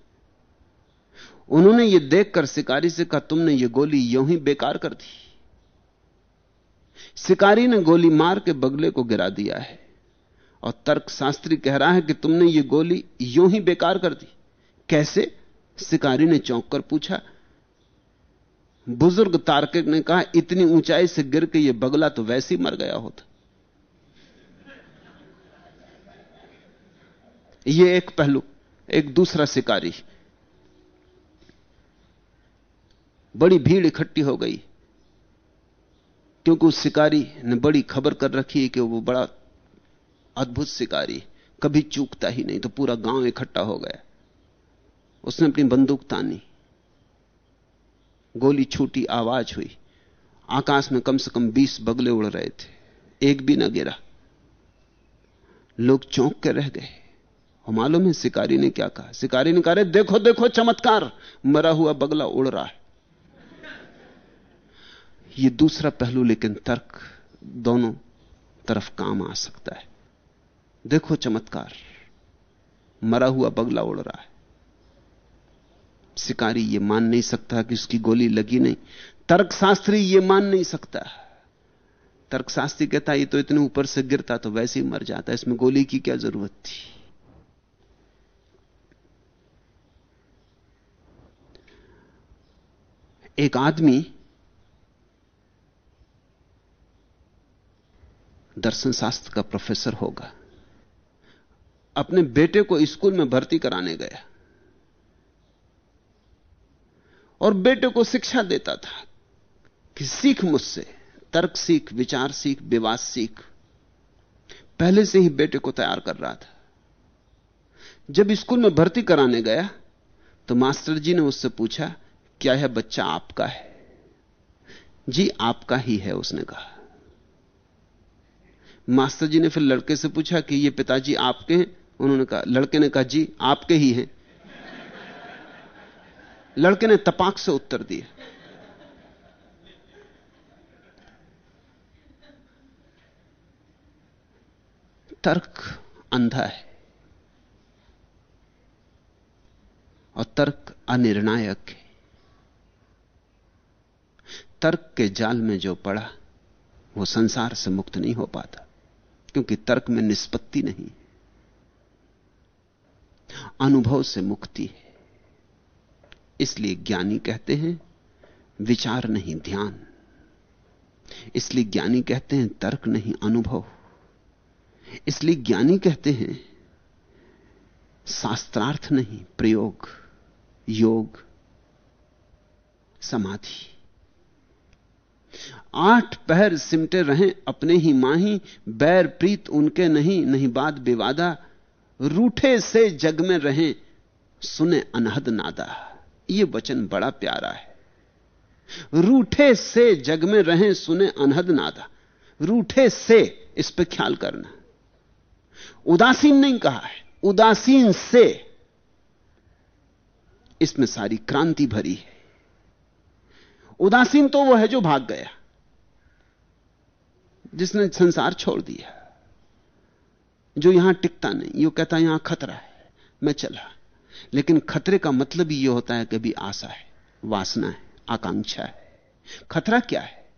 उन्होंने यह देखकर शिकारी से कहा, तुमने यह गोली यूँ ही बेकार कर दी। शिकारी ने गोली मार के बगले को गिरा दिया है और तर्कशास्त्री कह रहा है कि तुमने यह गोली यूँ ही बेकार कर दी। कैसे? शिकारी ने चौंक कर पूछा बुज़ुर्ग तार्किक ने कहा, इतनी ऊंचाई से गिर के ये बगला तो वैसे ही मर गया होता। ये एक पहलू, एक दूसरा शिकारी। बड़ी भीड़ इकट्ठी हो गई, क्योंकि उस शिकारी ने बड़ी खबर कर रखी है कि वो बड़ा अद्भुत शिकारी, कभी चूकता ही नहीं तो पूरा गाँव इकट्ठा हो गया। उसने अपनी बंदूक तानी। गोली छूटी आवाज़ हुई। आकाश में कम से कम बीस बगले उड़ रहे थे। एक भी ना गिरा। लोग चौंक के रह गए। और मालूम है शिकारी ने क्या कहा? शिकारी ने कहा देखो देखो, चमत्कार! मरा हुआ बगला उड़ रहा है। यह दूसरा पहलू, लेकिन तर्क दोनों तरफ़ काम आ सकता है। देखो चमत्कार! मरा हुआ बगला उड़ रहा है। शिकारी यह मान नहीं सकता कि उसकी गोली लगी नहीं। तर्कशास्त्री यह मान नहीं सकता। तर्कशास्त्री कहता, ये तो इतने ऊपर से गिरता तो वैसे ही मर जाता, इसमें गोली की क्या ज़रूरत थी? एक आदमी दर्शन शास्त्र का प्रोफेसर होगा। अपने बेटे को स्कूल में भर्ती कराने गया। और बेटे को शिक्षा देता था कि सीख मुझसे, तर्क सीख, विचार सीख, विवाद सीख। पहले से ही बेटे को तैयार कर रहा था। जब स्कूल में भर्ती कराने गया तो मास्टर जी ने उससे पूछा, क्या यह बच्चा आपका है? जी, आपका ही है, उसने कहा। मास्टर जी ने फिर लड़के से पूछा कि, ये पिताजी आपके हैं? उन्होंने कहा, लड़के ने कहा, जी, आपके ही हैं। लड़के ने तपाक से उत्तर दिया। तर्क अंधा है और तर्क अनिर्णायक है। तर्क के जाल में जो पड़ा, वो संसार से मुक्त नहीं हो पाता, क्योंकि तर्क में निष्पत्ति नहीं अनुभव से मुक्ति है। इसलिए ज्ञानी कहते हैं विचार नहीं ध्यान। इसलिए ज्ञानी कहते हैं तर्क नहीं अनुभव। इसलिए ज्ञानी कहते हैं शास्त्रार्थ नहीं, प्रयोग, योग, समाधि। आठ पहर सिमटे रहें अपने ही माही, बैर प्रीत उनके नहीं नहीं बात विवादा। रूठे से जग में रहें, सुने अनहद नादा। ये वचन बड़ा प्यारा है। रूठे से जग में रहें सुने अनहद नादा। रूठे से इस पर ख्याल करना। उदासीन नहीं कहा है, उदासीन से इसमें सारी क्रांति भरी है। उदासीन तो वो है जो भाग गया, जिसने संसार छोड़ दिया, जो यहाँ टिकता नहीं, यो कहता यहाँ खतरा है, मैं चला। लेकिन खतरे का मतलब ही यह होता है कभी आशा है, वासना है, आकांक्षा है। खतरा क्या है?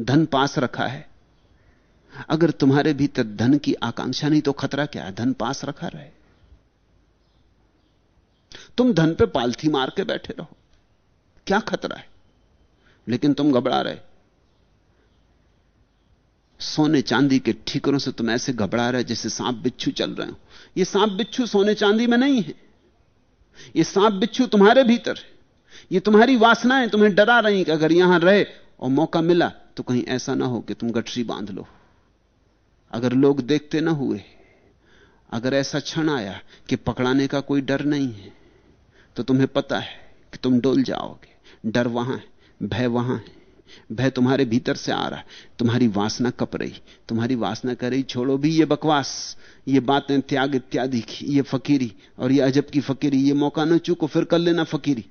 धन पास रखा है। अगर तुम्हारे भीतर धन की आकांक्षा नहीं तो खतरा क्या है? धन पास रखा रहे। तुम धन पे पालथी मार के बैठे रहो। क्या खतरा है? लेकिन तुम घबरा रहे। सोने चांदी के ठीकरों से तुम ऐसे घबरा रहे जैसे सांप बिच्छू चल रहे हो। ये सांप बिच्छू सोने चांदी में नहीं है। ये सांप बिच्छू तुम्हारे भीतर ये तुम्हारी वासनाएँ तुम्हें डरा रही कि अगर यहाँ रहे और मौका मिला तो कहीं ऐसा ना हो कि तुम गठरी बाँध लो। अगर लोग देखते ना हुए, अगर ऐसा क्षण आया कि पकड़ाने का कोई डर नहीं है तो तुम्हें पता है कि तुम डोल जाओगे। डर वहाँ है, भय वहाँ है। भय तुम्हारे भीतर से आ रहा है। तुम्हारी वासना कप रही। तुम्हारी वासना कर रही, छोड़ो भी ये बकवास, ये बातें त्याग इत्यादि की, ये फकीरी और ये अजब की फकीरी, ये मौका न चूको, फिर कर लेना फकीरी।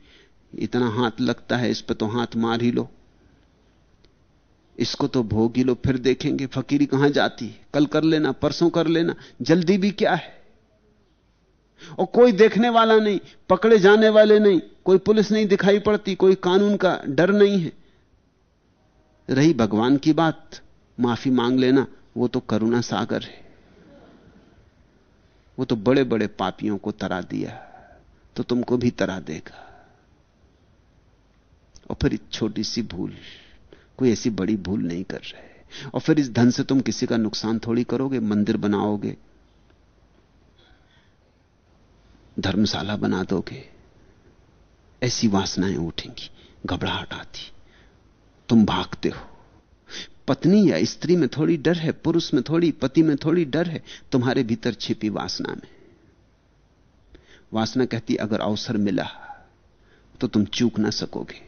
इतना हाथ लगता है, इस पर तो हाथ मार ही लो। इसको तो भोग ही लो, फिर देखेंगे फकीरी कहाँ जाती है। कल कर लेना, परसों कर लेना, जल्दी भी क्या है? और कोई देखने वाला नहीं, पकड़े जाने वाले नहीं, कोई पुलिस नहीं दिखाई पड़ती, कोई कानून का डर नहीं है। रही भगवान की बात, माफ़ी मांग लेना, वो तो करुणा सागर है। वो तो बड़े बड़े पापियों को तरा दिया तो तुमको भी तरा देगा। और फिर छोटी सी भूल, कोई ऐसी बड़ी भूल नहीं कर रहे। और फिर इस धन से तुम किसी का नुकसान थोड़ी करोगे, मंदिर बनाओगे, धर्मशाला बना दोगे, ऐसी वासनाएँ उठेंगी, घबराहट आती। तुम भागते हो। पत्नी या स्त्री में थोड़ी डर है, पुरुष में थोड़ी, पति में थोड़ी डर है, तुम्हारे भीतर छिपी वासना में। वासना कहती, अगर अवसर मिला तो तुम चूक ना सकोगे,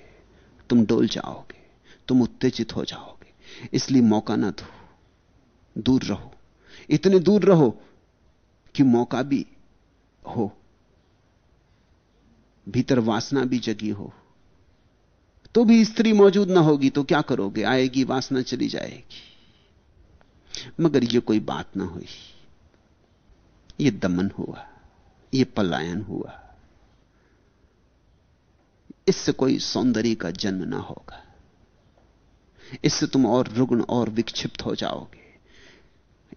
तुम डोल जाओगे, तुम उत्तेजित हो जाओगे। इसलिए मौका ना दो, दूर रहो। इतने दूर रहो कि मौका भी हो, भीतर वासना भी जगी हो। तो भी स्त्री मौजूद ना होगी तो क्या करोगे? आएगी, वासना चली जाएगी। मगर यह कोई बात ना हुई। यह दमन हुआ। यह पलायन हुआ। इससे कोई सौंदर्य का जन्म ना होगा। इससे तुम और रुग्ण और विक्षिप्त हो जाओगे।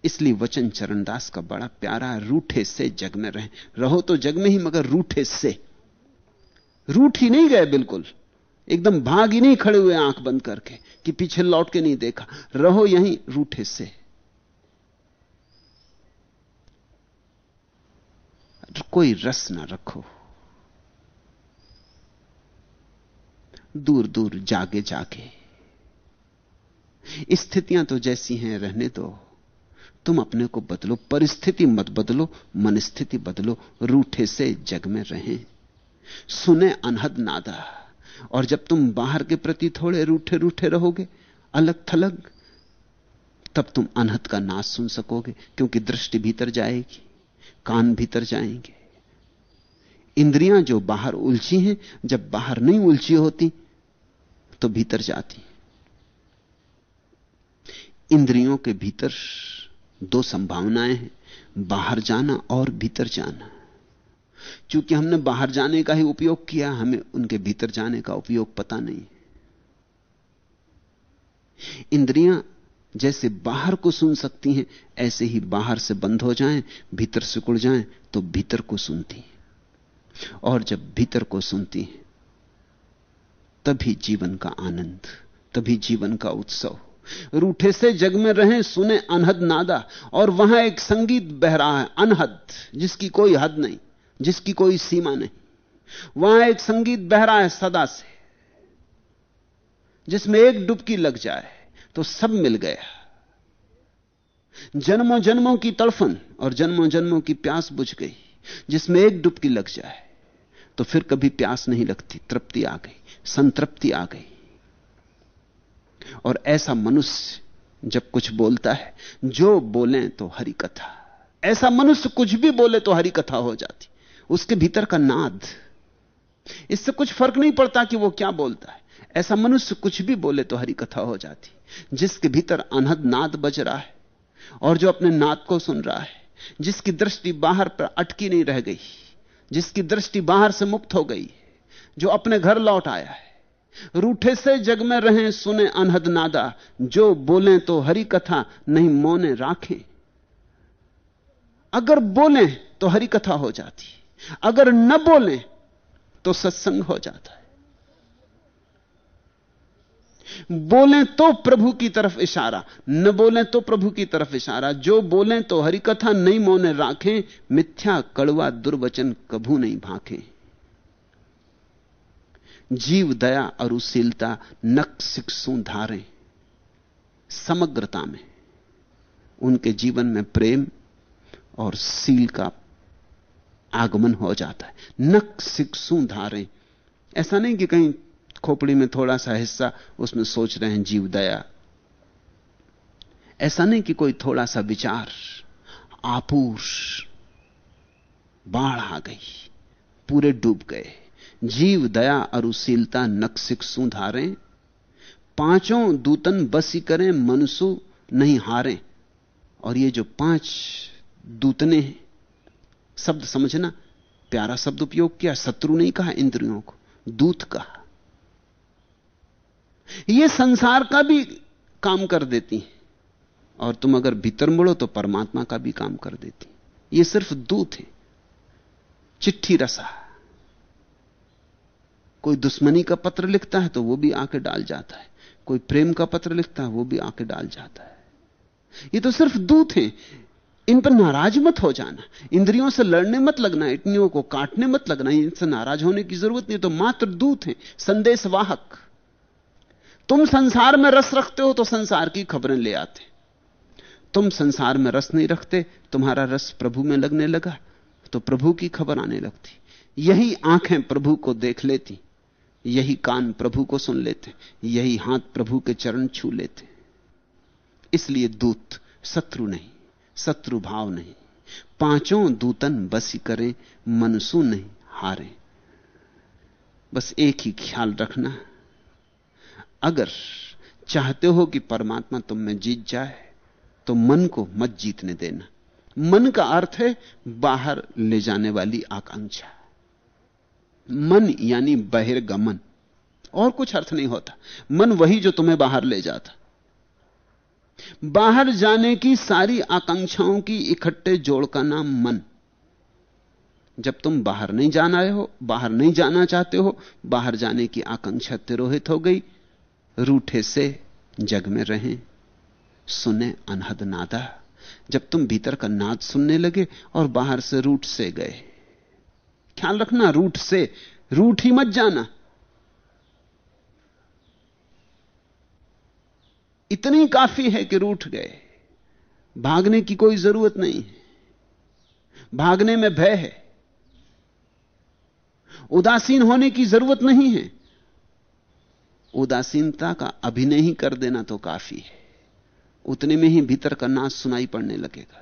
इसलिए वचन चरणदास का बड़ा प्यारा रूठे से जग में रहे। रहो तो जग में ही, मगर रूठे से। रूठ ही नहीं गए बिल्कुल। एकदम भाग ही नहीं खड़े हुए आँख बंद करके कि पीछे लौट के नहीं देखा। रहो यहीं रूठे से। कोई रस ना रखो। दूर दूर जागे जागे। स्थितियाँ तो जैसी हैं रहने दो। तुम अपने को बदलो, परिस्थिति मत बदलो मन स्थिति बदलो, रूठे से जग में रहें। सुने अनहद नादा। और जब तुम बाहर के प्रति थोड़े रूठे रूठे रहोगे, अलग थलग, तब तुम अनहत का नाश सुन सकोगे, क्योंकि दृष्टि भीतर जाएगी, कान भीतर जाएँगे। इंद्रियाँ जो बाहर उलझी हैं, जब बाहर नहीं उलझी होती तो भीतर जाती इंद्रियों के भीतर दो संभावनाएँ हैं, बाहर जाना और भीतर जाना। क्योंकि हमने बाहर जाने का ही उपयोग किया, हमें उनके भीतर जाने का उपयोग पता नहीं इंद्रियाँ जैसे बाहर को सुन सकती हैं, ऐसे ही बाहर से बंद हो जाएँ, भीतर सिकुड़ जाएँ तो भीतर को सुनती हैं। और जब भीतर को सुनती हैं, तभी जीवन का आनंद, तभी जीवन का उत्सव। रूठे से जग में रहें, सुने अनहद नादा, और वहाँ एक संगीत बह रहा है, अनहद, जिसकी कोई हद नहीं। जिसकी कोई सीमा नहीं। वहाँ एक संगीत बह रहा है सदा से, जिसमें एक डुबकी लग जाए तो सब मिल गया। जन्मों जन्मों की तड़फन और जन्मों जन्मों की प्यास बुझ गई, जिसमें एक डुबकी लग जाए तो फिर कभी प्यास नहीं लगती, तृप्ति आ गई, संतृप्ति आ गई। और ऐसा मनुष्य जब कुछ बोलता है, जो बोले तो हरि कथा। ऐसा मनुष्य कुछ भी बोले तो हरि कथा हो जाती। उसके भीतर का नाद। इससे कुछ फ़र्क नहीं पड़ता कि वो क्या बोलता है। ऐसा मनुष्य कुछ भी बोले तो हरी कथा हो जाती। जिसके भीतर अनहद नाद बज रहा है और जो अपने नाद को सुन रहा है, जिसकी दृष्टि बाहर पर अटकी नहीं रह गई, जिसकी दृष्टि बाहर से मुक्त हो गई, जो अपने घर लौट आया है, रूठे से जग में रहें, सुने अनहद नादा। जो बोले तो हरी कथा नहीं मोने राखें। अगर बोले तो हरी कथा हो जाती। अगर न बोले तो सत्संग हो जाता है। बोले तो प्रभु की तरफ़ इशारा, न बोले तो प्रभु की तरफ़ इशारा। जो बोले तो हरि कथा नहीं मोने राखें, मिथ्या, कड़वा, दुर्वचन कभू नहीं भाखें। जीव, दया अरुशीलता नक शिक्षु धारे, समग्रता में, उनके जीवन में प्रेम और सील का आगमन हो जाता है। नक शिक्षु धारे। ऐसा नहीं कि कहीं खोपड़ी में थोड़ा सा हिस्सा उसमें सोच रहे हैं, जीव दया। ऐसा नहीं कि कोई थोड़ा सा विचार आपूर बाढ़ आ गई, पूरे डूब गए। जीव दया अरुशीलता नक्सिक सुधारें पाँचों दूतन बसी करें मनसु नहीं हारें। और ये जो पाँच दूतने हैं शब्द समझना, प्यारा शब्द उपयोग किया, शत्रु नहीं कहा इंद्रियों को, दूत कहा। ये संसार का भी काम कर देती है। और तुम अगर भीतर मुड़ो तो परमात्मा का भी काम कर देती ये सिर्फ़ दूत है। चिट्ठी रसा। कोई दुश्मनी का पत्र लिखता है तो वो भी आके डाल जाता है। कोई प्रेम का पत्र लिखता है, वो भी आके डाल जाता है। ये तो सिर्फ़ दूत हैं। इन पर नाराज़ मत हो जाना। इंद्रियों से लड़ने मत लगना, इतनियों को काटने मत लगना, इनसे नाराज़ होने की ज़रूरत नहीं। तो मात्र दूत हैं, संदेशवाहक। तुम संसार में रस रखते हो तो संसार की खबरें ले आते। तुम संसार में रस नहीं रखते, तुम्हारा रस प्रभु में लगने लगा तो प्रभु की खबर आने लगती। यही आँखें प्रभु को देख लेती, यही कान प्रभु को सुन लेते, यही हाथ प्रभु के चरण छू लेते। इसलिए दूत शत्रु नहीं। शत्रु भाव नहीं। पाँचों दूतन बसी करें, मनसू नहीं हारे। बस एक ही ख्याल रखना। अगर चाहते हो कि परमात्मा तुम में जीत जाए तो मन को मत जीतने देना। मन का अर्थ है बाहर ले जाने वाली आकांक्षा। मन यानी बहिर्गमन। और कुछ अर्थ नहीं होता। मन वही जो तुम्हें बाहर ले जाता। बाहर जाने की सारी आकांक्षाओं की इकट्ठे जोड़ का नाम मन। जब तुम बाहर नहीं जाना हो, बाहर नहीं जाना चाहते हो, बाहर जाने की आकांक्षा तिरोहित हो गई। रूठे से जग में रहें, सुने अनहद नादा। जब तुम भीतर का नाद सुनने लगे और बाहर से रूट से गए। ख्याल रखना रूट से रूट ही मत जाना। इतनी काफ़ी है कि रूठ गए। भागने की कोई ज़रूरत नहीं है। भागने में भय है। उदासीन होने की ज़रूरत नहीं है। उदासीनता का अभिनय ही कर देना तो काफ़ी है। उतने में ही भीतर का नाच सुनाई पड़ने लगेगा।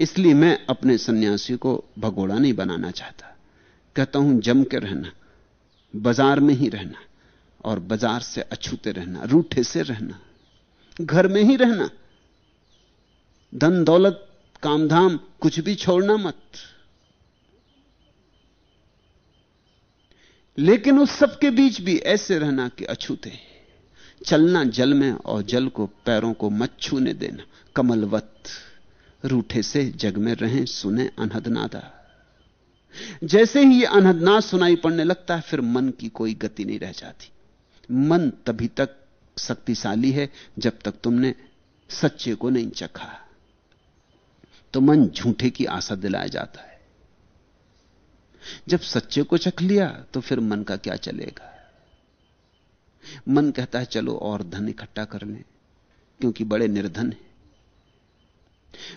इसलिए मैं अपने सन्यासी को भगोड़ा नहीं बनाना चाहता। कहता हूँ, जम के रहना। बाज़ार में ही रहना और बाज़ार से अछूते रहना, रूठे से रहना। घर में ही रहना। धन दौलत, कामधाम, कुछ भी छोड़ना मत। लेकिन उस सब के बीच भी ऐसे रहना कि अछूते चलना जल में और जल को पैरों को मत छूने देना। कमलवत, रूठे से जग में रहें, सुने अनहदनादा। जैसे ही यह अनहदनाद सुनाई पड़ने लगता है, फिर मन की कोई गति नहीं रह जाती। मन तभी तक शक्तिशाली है जब तक तुमने सच्चे को नहीं चखा। तो मन झूठे की आशा दिलाया जाता है। जब सच्चे को चख लिया तो फिर मन का क्या चलेगा? मन कहता है, चलो और धन इकट्ठा कर लें, क्योंकि बड़े निर्धन है।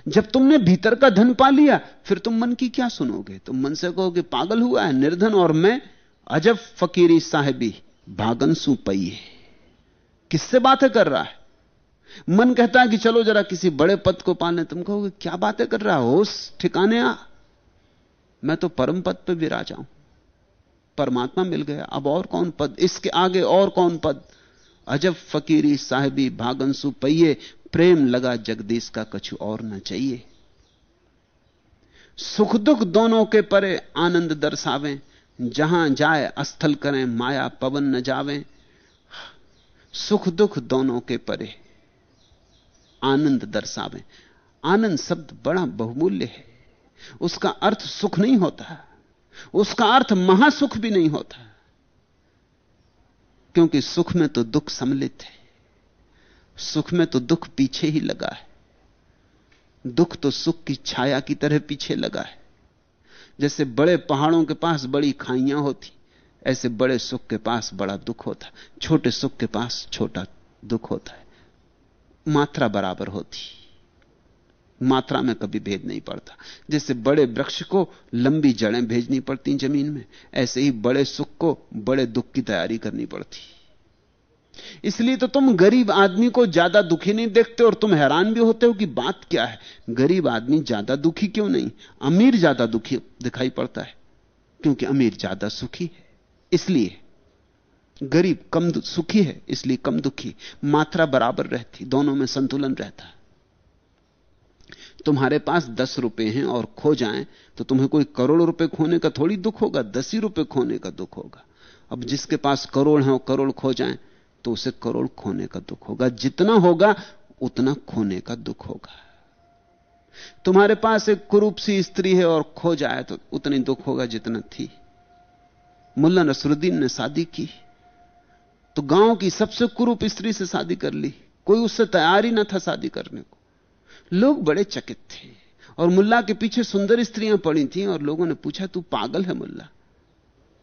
जब तुमने भीतर का धन पा लिया, फिर तुम मन की क्या सुनोगे? तुम मन से कहोगे, पागल हुआ है, निर्धन और मैं अजब फकीरी साहेबी, भागन सु पई है। किससे बातें कर रहा है? मन कहता है कि चलो जरा किसी बड़े पद को पालने। तुम कहोगे, क्या बातें कर रहा है? होश ठिकाने आ। मैं तो परम पद पर विराजा हूँ। परमात्मा मिल गया। अब और कौन पद? इसके आगे और कौन पद? अजब फकीरी साहिबी भागंसु पहिए प्रेम लगा जगदीश का कछु और न चाहिए। सुख दुख दोनों के परे आनंद दर्शावें। जहाँ जाए अस्थल करें, माया पवन न जावें। सुख दुख दोनों के परे। आनंद दर्शावे। आनंद शब्द बड़ा बहुमूल्य है। उसका अर्थ सुख नहीं होता। उसका अर्थ महासुख भी नहीं होता। क्योंकि सुख में तो दुख सम्मिलित है। सुख में तो दुख पीछे ही लगा है। दुख तो सुख की छाया की तरह पीछे लगा है। जैसे बड़े पहाड़ों के पास बड़ी खाइयाँ होती। ऐसे बड़े सुख के पास बड़ा दुख होता छोटे सुख के पास छोटा दुख होता है। मात्रा बराबर होती। मात्रा में कभी भेद नहीं पड़ता। जैसे बड़े वृक्ष को लंबी जड़ें भेजनी पड़ती ज़मीन में, ऐसे ही बड़े सुख को बड़े दुख की तैयारी करनी पड़ती। इसलिए तो तुम गरीब आदमी को ज़्यादा दुखी नहीं देखते और तुम हैरान भी होते हो कि बात क्या है। गरीब आदमी ज़्यादा दुखी क्यों नहीं? अमीर ज़्यादा दुखी दिखाई पड़ता है, क्योंकि अमीर ज़्यादा सुखी है। इसलिए गरीब कम सुखी है, इसलिए कम दुखी मात्रा बराबर रहती, दोनों में संतुलन रहता। तुम्हारे पास दस रुपए हैं और खो जाएँ तो तुम्हें कोई करोड़ रुपए खोने का थोड़ी दुख होगा, दस ही रुपए खोने का दुख होगा। अब जिसके पास करोड़ है और करोड़ खो जाएँ तो उसे करोड़ खोने का दुख होगा। जितना होगा, उतना खोने का दुख होगा। तुम्हारे पास एक कुरूप सी स्त्री है और खो जाए तो उतनी दुख होगा जितना थी। मुल्ला नसरुद्दीन ने शादी की तो गाँव की सबसे कुरूप स्त्री से शादी कर ली। कोई उससे तैयार ही ना था शादी करने को। लोग बड़े चकित थे और मुल्ला के पीछे सुंदर स्त्रियाँ पड़ी थी और लोगों ने पूछा, तू पागल है मुल्ला?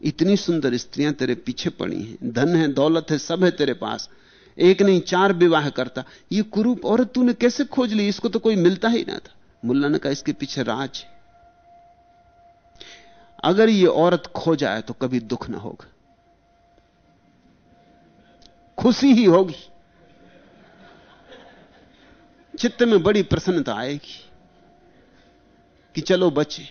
इतनी सुंदर स्त्रियाँ तेरे पीछे पड़ी हैं। धन है, दौलत है, सब है तेरे पास। एक नहीं, चार विवाह करता। ये कुरूप औरत तूने कैसे खोज ली? इसको तो कोई मिलता ही ना था। मुल्ला ने कहा, इसके पीछे राज है। अगर ये औरत खो जाए तो कभी दुख ना होगा। खुशी ही होगी। चित्त में बड़ी प्रसन्नता आएगी कि चलो बचे।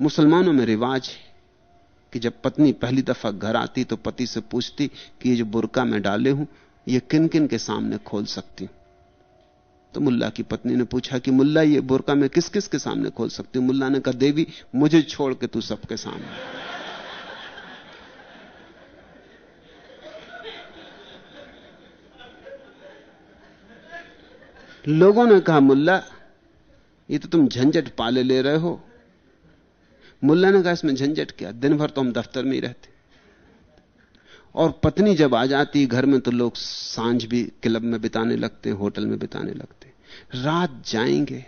मुसलमानों में रिवाज है कि जब पत्नी पहली दफ़ा घर आती तो पति से पूछती कि ये जो बुरका मैं डाले हूँ, ये किन किन के सामने खोल सकती हूँ? तो मुल्ला की पत्नी ने पूछा कि मुल्ला, ये बुरका मैं किस किस के सामने खोल सकती हूँ? मुल्ला ने कहा, देवी, मुझे छोड़ के तू सबके सामने। लोगों ने कहा, मुल्ला, ये तो तुम झंझट पाले ले रहे हो। मुल्ला ने कहा, इसमें झंझट क्या? दिन भर तो हम दफ्तर में ही रहते। और पत्नी जब आ जाती घर में तो लोग साँझ भी क्लब में बिताने लगते, होटल में बिताने लगते। रात जाएँगे,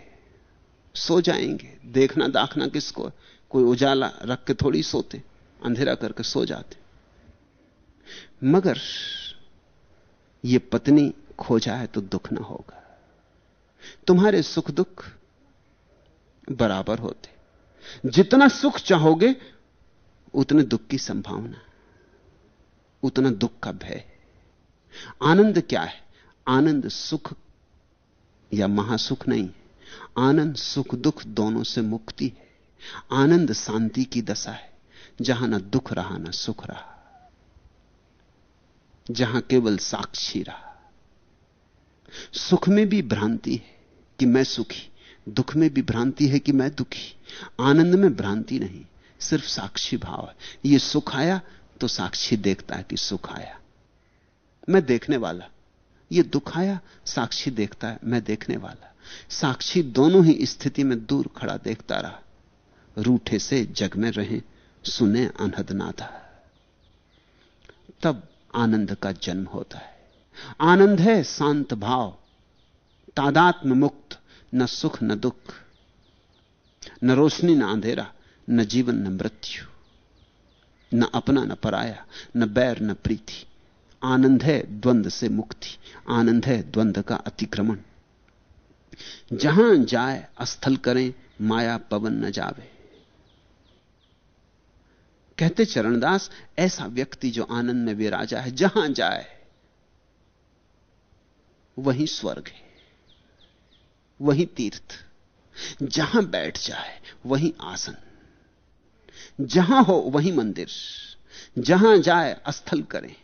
सो जाएँगे, देखना दाखना किसको, कोई उजाला रख के थोड़ी सोते, अंधेरा करके सो जाते। मगर ये पत्नी खो जाए तो दुख ना होगा। तुम्हारे सुख दुख बराबर होते। जितना सुख चाहोगे, उतने दुख की संभावना उतना दुख का भय। आनंद क्या है? आनंद सुख या महासुख नहीं? आनंद, सुख, दुख दोनों से मुक्ति है। आनंद शांति की दशा है। जहाँ ना दुख रहा, ना सुख रहा। जहाँ केवल साक्षी रहा। सुख में भी भ्रांति है कि मैं सुखी। दुख में भी भ्रांति है कि मैं दुखी। आनंद में भ्रांति नहीं, सिर्फ़ साक्षी भाव है। यह सुख आया तो साक्षी देखता है कि सुख आया। मैं देखने वाला। यह दुख आया, साक्षी देखता है, मैं देखने वाला। साक्षी दोनों ही स्थिति में दूर खड़ा देखता रहा। रूठे से जग में रहे, सुने अनहद नाथा तब आनंद का जन्म होता है। आनंद है शांत भाव। तादात्म मुक्त, न सुख न दुख। न रोशनी, न अंधेरा, न जीवन, न मृत्यु। न अपना, न पराया, न बैर, न प्रीति। आनंद है द्वंद से मुक्ति, आनंद है द्वंद का अतिक्रमण। जहाँ जाए, अस्थल करें, माया पवन न जावे। कहते चरणदास, ऐसा व्यक्ति जो आनंद में विराजा है, जहाँ जाए, वहीं स्वर्ग है, वहीं तीर्थ। जहाँ बैठ जाए, वहीं आसन। जहाँ हो वहीं मंदिर, जहाँ जाए स्थल करें।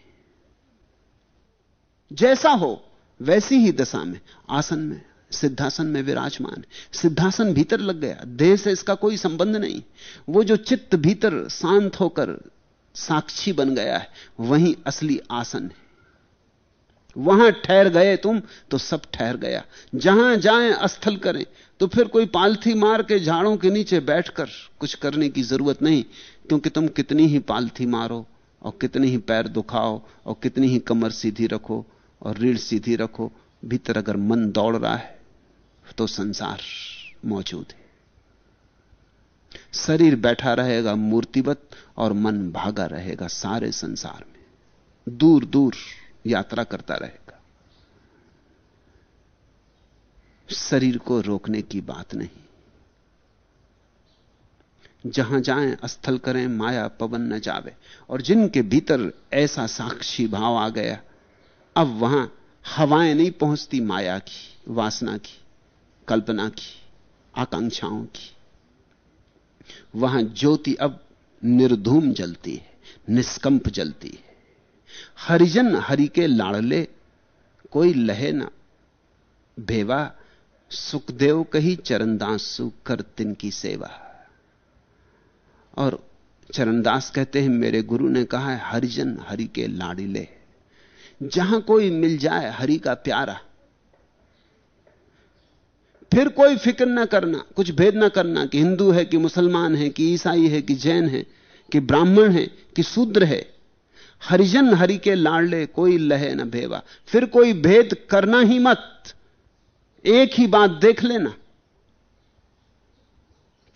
जैसा हो वैसी ही दशा में, आसन में, सिद्धासन में विराजमान। सिद्धासन भीतर लग गया, देह से इसका कोई संबंध नहीं। वो जो चित्त भीतर शांत होकर साक्षी बन गया है, वही असली आसन है। वहाँ ठहर गए तुम तो सब ठहर गया। जहाँ जाएँ, अस्थल करें। तो फिर कोई पालथी मार के झाड़ों के नीचे बैठकर कुछ करने की ज़रूरत नहीं, क्योंकि तुम कितनी ही पालथी मारो, और कितने ही पैर दुखाओ, और कितनी ही कमर सीधी रखो, और रीढ़ सीधी रखो, भीतर अगर मन दौड़ रहा है तो संसार मौजूद है। शरीर बैठा रहेगा मूर्तिवत, और मन भागा रहेगा सारे संसार में। दूर दूर यात्रा करता रहेगा। शरीर को रोकने की बात नहीं। जहाँ जाएँ स्थल करें, माया पवन न जावे। और जिनके भीतर ऐसा साक्षी भाव आ गया, अब वहाँ हवाएँ नहीं पहुँचती, माया की, वासना की, कल्पना की, आकांक्षाओं की। वहाँ ज्योति अब निर्धूम जलती है, निष्कंप जलती है। हरिजन हरि के लाड़ले, कोई लहे ना। भेवा, सुखदेव कही चरणदास कर तिन की सेवा। और चरणदास कहते हैं, मेरे गुरु ने कहा है, हरिजन हरि के लाड़िले, जहाँ कोई मिल जाए हरि का प्यारा, फिर कोई फ़िक्र ना करना, कुछ भेद ना करना कि हिंदू है, कि मुसलमान है, कि ईसाई है, कि जैन है, कि ब्राह्मण है, कि शूद्र है। हरिजन हरि के लाड़ले कोई लहे न भेवा। फिर कोई भेद करना ही मत। एक ही बात देख लेना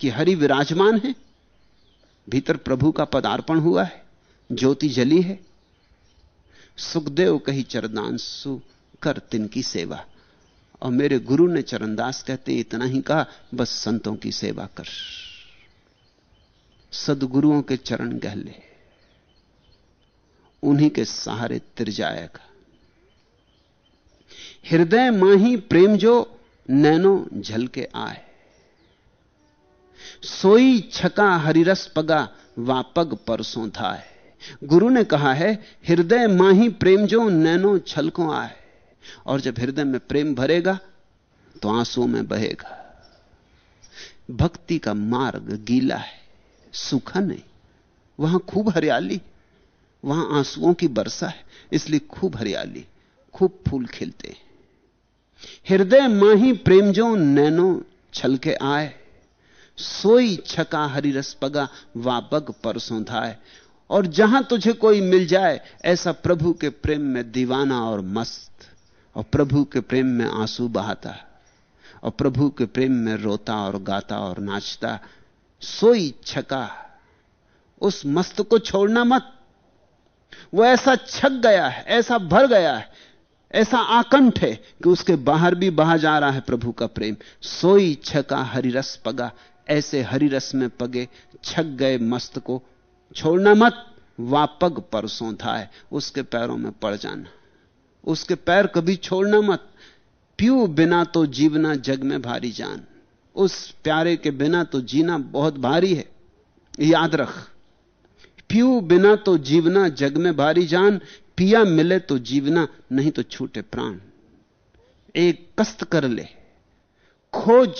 कि हरि विराजमान है, भीतर प्रभु का पदार्पण हुआ है, ज्योति जली है। सुखदेव कही चरदांसु कर तिनकी सेवा। और मेरे गुरु ने चरणदास कहते इतना ही कहा, बस संतों की सेवा कर। सदगुरुओं के चरण गहले। उन्हीं के सहारे तिर जाएगा। हृदय माही प्रेम जो नैनो झल के आए। सोई छका हरिरस पगा वापग परसों था है गुरु ने कहा है, हृदय माही प्रेम जो नैनो छल को आए। और जब हृदय में प्रेम भरेगा तो आंसुओं में बहेगा। भक्ति का मार्ग गीला है, सूखा नहीं, वहाँ खूब हरियाली। वहाँ आंसुओं की वर्षा है, इसलिए खूब हरियाली, खूब फूल खिलते हृदय माही प्रेम जो नैनो छल के आए, सोई छका हरिरस पगा वापग परसों धाए। और जहाँ तुझे कोई मिल जाए, ऐसा प्रभु के प्रेम में दीवाना और मस्त, और प्रभु के प्रेम में आँसू बहाता, और प्रभु के प्रेम में रोता और गाता और नाचता। सोई छका, उस मस्त को छोड़ना मत। वो ऐसा छक गया है, ऐसा भर गया है, ऐसा आकंठ है कि उसके बाहर भी बहा जा रहा है प्रभु का प्रेम। सोई छका हरिरस पगा, ऐसे हरिरस में पगे छक गए मस्त को। छोड़ना मत, वापग परसों धाए, उसके पैरों में पड़ जाना। उसके पैर कभी छोड़ना मत पीऊ बिना तो जीवना जग में भारी जान। उस प्यारे के बिना तो जीना बहुत भारी है। याद रख। पीऊ बिना तो जीवना, जग में भारी जान, पिया मिले तो जीवना, नहीं तो छूटे प्राण। एक कष्ट कर ले। खोज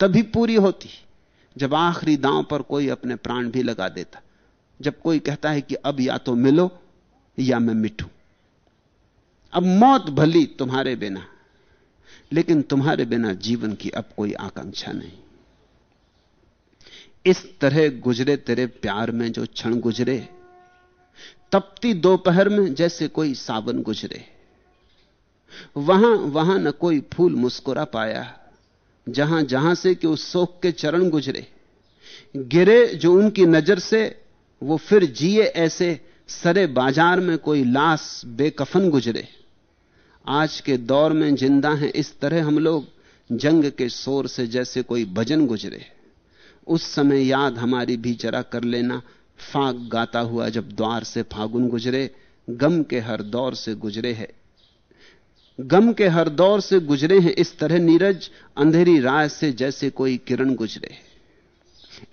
तभी पूरी होती, जब आखिरी दांव पर कोई अपने प्राण भी लगा देता। जब कोई कहता है कि अब या तो मिलो, या मैं मिटू। अब मौत भली तुम्हारे बिना, लेकिन तुम्हारे बिना जीवन की अब कोई आकांक्षा नहीं। इस तरह गुजरे तेरे प्यार में जो क्षण गुजरे, तपती दोपहर में जैसे कोई सावन गुजरे। वहाँ वहाँ न कोई फूल मुस्कुरा पाया, जहाँ जहाँ से कि उस शोक के चरण गुजरे। गिरे जो उनकी नज़र से, वो फिर जिए ऐसे सरे बाज़ार में कोई लाश बेकफन गुजरे। आज के दौर में ज़िंदा हैं इस तरह हम लोग, जंग के शोर से जैसे कोई भजन गुजरे। उस समय याद हमारी भी जरा कर लेना। फाग गाता हुआ जब द्वार से फागुन गुजरे, गम के हर दौर से गुजरे है। गम के हर दौर से गुजरे हैं, इस तरह नीरज अंधेरी राय से जैसे कोई किरण गुजरे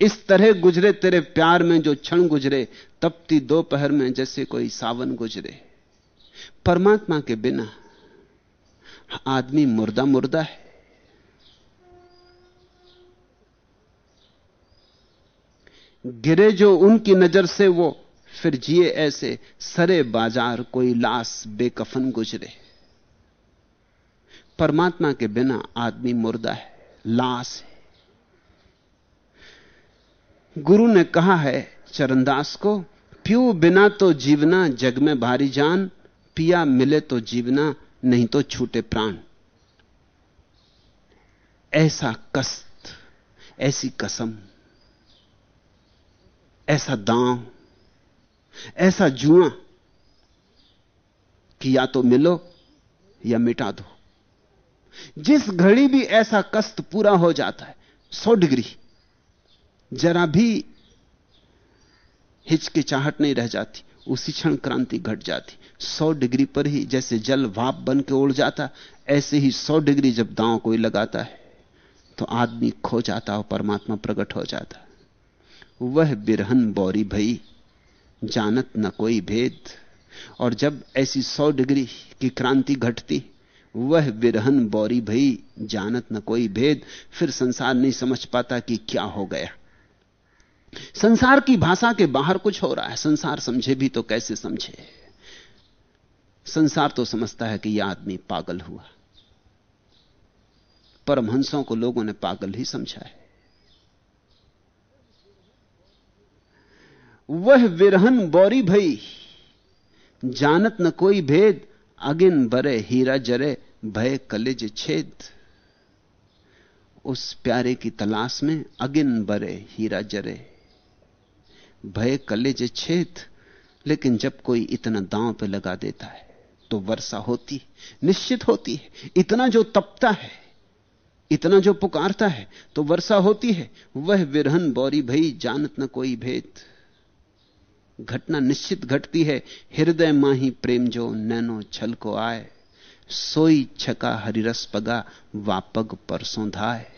इस तरह गुजरे तेरे प्यार में जो क्षण गुजरे, तपती दोपहर में जैसे कोई सावन गुजरे। परमात्मा के बिना आदमी मुर्दा मुर्दा है। गिरे जो उनकी नज़र से वो, फिर जिए ऐसे सरे बाज़ार कोई लाश बेकफन गुजरे। परमात्मा के बिना आदमी मुर्दा है, लाश है। गुरु ने कहा है, चरणदास को प्यू बिना तो जीवना जग में भारी जान, पिया मिले तो जीवना, नहीं तो छूटे प्राण। ऐसा कष्ट, ऐसी कसम। ऐसा दांव ऐसा जुआ कि या तो मिलो या मिटा दो। जिस घड़ी भी ऐसा कष्ट पूरा हो जाता है, सौ डिग्री, जरा भी हिचकिचाहट नहीं रह जाती, उसी क्षण क्रांति घट जाती। सौ डिग्री पर ही जैसे जल भाप बन के उड़ जाता, ऐसे ही सौ डिग्री जब दांव कोई लगाता है तो आदमी खो जाता और परमात्मा प्रकट हो जाता। वह बिरहन बौरी भई, जानत न कोई भेद। और जब ऐसी सौ डिग्री की क्रांति घटती, वह बिरहन बौरी भई, जानत न कोई भेद। फिर संसार नहीं समझ पाता कि क्या हो गया। संसार की भाषा के बाहर कुछ हो रहा है। संसार समझे भी तो कैसे समझे? संसार तो समझता है कि यह आदमी पागल हुआ। परमहंसों को लोगों ने पागल ही समझा है। वह विरहन बौरी भई। जानत न कोई भेद, अगिन बरे हीरा जरे, भय कलेज छेद। उस प्यारे की तलाश में अगिन बरे हीरा जरे, भय कलेज छेद। लेकिन जब कोई इतना दांव पे लगा देता है तो वर्षा होती, निश्चित होती है। इतना जो तपता है, इतना जो पुकारता है तो वर्षा होती है। वह विरहन बौरी भई, जानत न कोई भेद। घटना निश्चित घटती है, हृदय माही प्रेम जो नैनो छल को आए, सोई छका हरिरस पगा वापग परसों धाए।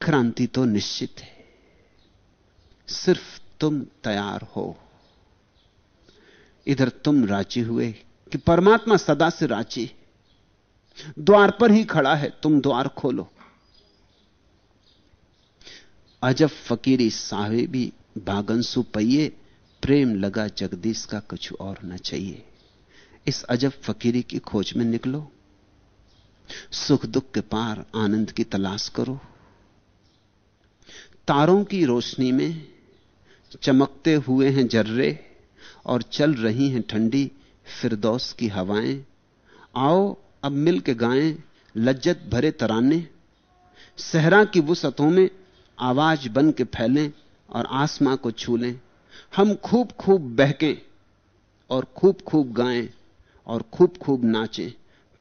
क्रांति तो निश्चित है, सिर्फ़ तुम तैयार हो। इधर तुम राज़ी हुए कि परमात्मा सदा से राज़ी, द्वार पर ही खड़ा है, तुम द्वार खोलो। अजब फकीरी साहे भी भागंसु पहिए प्रेम लगा जगदीश का कुछ और न चाहिए। इस अजब फकीरी की खोज में निकलो। सुख दुख के पार आनंद की तलाश करो। तारों की रोशनी में चमकते हुए हैं जर्रे और चल रही हैं ठंडी फिरदौस की हवाएँ। आओ, अब मिल के गाएँ लज्जत भरे तराने। सहरा की वसतों में आवाज़ बन के फैलें और आसमां को छू लें हम खूब खूब बहकें और खूब खूब गाएँ और खूब खूब नाचें।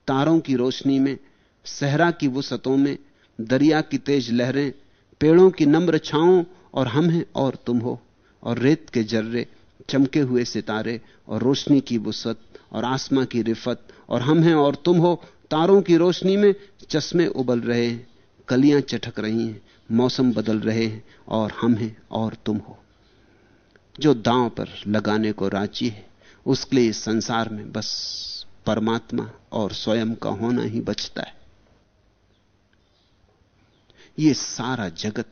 तारों की रोशनी में, सहरा की वसतों में, दरिया की तेज लहरें, पेड़ों की नम्र छाओं और हम हैं और तुम हो। और रेत के जर्रे, चमके हुए सितारे और रोशनी की वसत और आसमां की रिफत और हम हैं और तुम हो। तारों की रोशनी में चश्मे उबल रहे हैं, कलियाँ चटक रही हैं मौसम बदल रहे हैं और हम हैं और तुम हो। जो दांव पर लगाने को राज़ी है, उसके लिए संसार में बस परमात्मा और स्वयं का होना ही बचता है। यह सारा जगत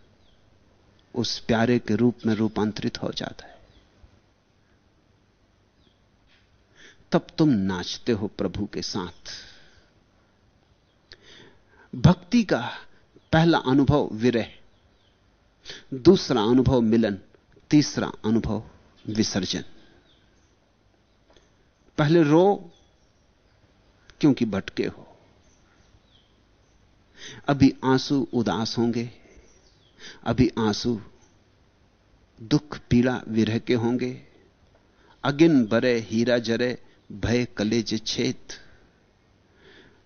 उस प्यारे के रूप में रूपांतरित हो जाता है। तब तुम नाचते हो प्रभु के साथ। भक्ति का पहला अनुभव विरह, दूसरा अनुभव मिलन, तीसरा अनुभव विसर्जन। पहले रो, क्योंकि भटके हो। अभी आँसू उदास होंगे, अभी आँसू दुख पीड़ा विरह के होंगे। अगिन बरे हीरा जरे, भय कलेज छेद।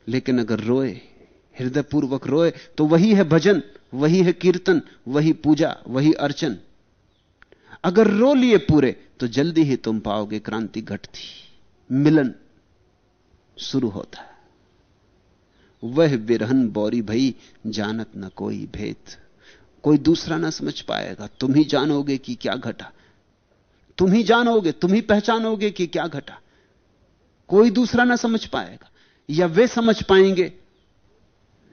लेकिन अगर रोए हृदयपूर्वक रोए तो वही है भजन, वही है कीर्तन, वही पूजा, वही अर्चन। अगर रो लिए पूरे तो जल्दी ही तुम पाओगे क्रांति घटती मिलन शुरू होता है। वह विरहन बौरी भई, जानत न कोई भेद। कोई दूसरा ना समझ पाएगा, तुम ही जानोगे कि क्या घटा। तुम ही जानोगे, तुम ही पहचानोगे कि क्या घटा। कोई दूसरा ना समझ पाएगा, या वे समझ पाएँगे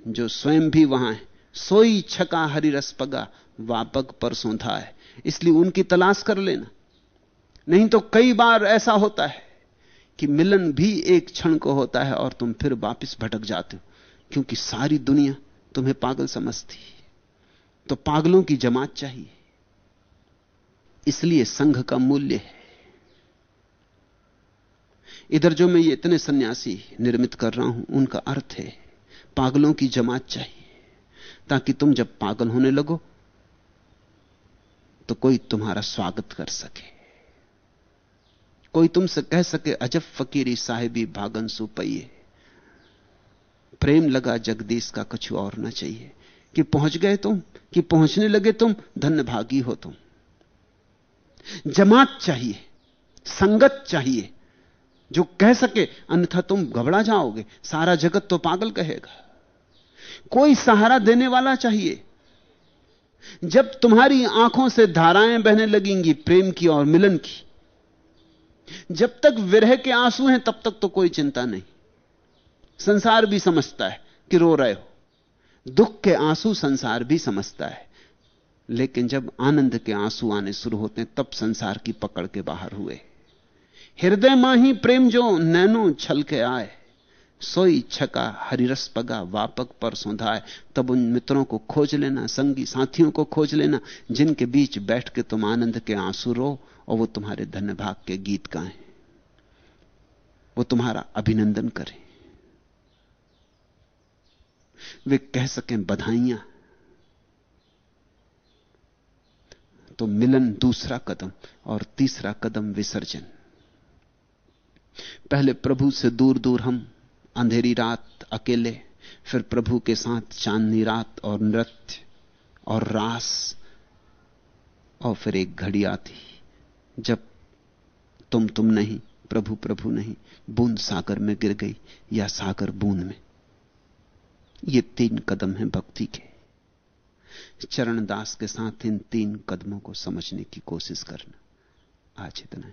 जो स्वयं भी वहाँ है। सोई छका हरि रस पगा, वापक परसों था है इसलिए उनकी तलाश कर लेना। नहीं तो कई बार ऐसा होता है कि मिलन भी एक क्षण को होता है और तुम फिर वापस भटक जाते हो, क्योंकि सारी दुनिया तुम्हें पागल समझती है। तो पागलों की जमात चाहिए। इसलिए संघ का मूल्य है। इधर जो मैं ये इतने सन्यासी निर्मित कर रहा हूँ, उनका अर्थ है पागलों की जमात चाहिए, ताकि तुम जब पागल होने लगो तो कोई तुम्हारा स्वागत कर सके। कोई तुमसे कह सके, अजब फकीरी साहिबी भागन सुपइये प्रेम लगा जगदीश का कुछ और ना चाहिए। कि पहुँच गए तुम, कि पहुँचने लगे तुम, धन्य भागी हो तुम। जमात चाहिए, संगत चाहिए, जो कह सके, अन्यथा तुम घबरा जाओगे, सारा जगत तो पागल कहेगा। कोई सहारा देने वाला चाहिए। जब तुम्हारी आँखों से धाराएँ बहने लगेंगी प्रेम की और मिलन की, जब तक विरह के आँसू हैं, तब तक तो कोई चिंता नहीं। संसार भी समझता है कि रो रहे हो। दुख के आँसू संसार भी समझता है। लेकिन जब आनंद के आँसू आने शुरू होते हैं, तब संसार की पकड़ के बाहर हुए। हृदय माही प्रेम जो नैनो छल के आए। सोई छका हरिरस पगा वापक पर सौंधाए। तब उन मित्रों को खोज लेना, संगी साथियों को खोज लेना, जिनके बीच बैठ के तुम आनंद के आँसू रो और वो तुम्हारे धन्य भाग के गीत गाएँ। वो तुम्हारा अभिनंदन करें। वे कह सकें, बधाइयाँ। तो मिलन दूसरा कदम और तीसरा कदम विसर्जन। पहले प्रभु से दूर दूर हम अंधेरी रात अकेले, फिर प्रभु के साथ चांदनी रात और नृत्य और रास और फिर एक घड़ी आती, जब तुम तुम नहीं, प्रभु प्रभु नहीं, बूंद सागर में गिर गई या सागर बूंद में। ये तीन कदम हैं भक्ति के। चरणदास के साथ इन तीन कदमों को समझने की कोशिश करना आज इतना ही।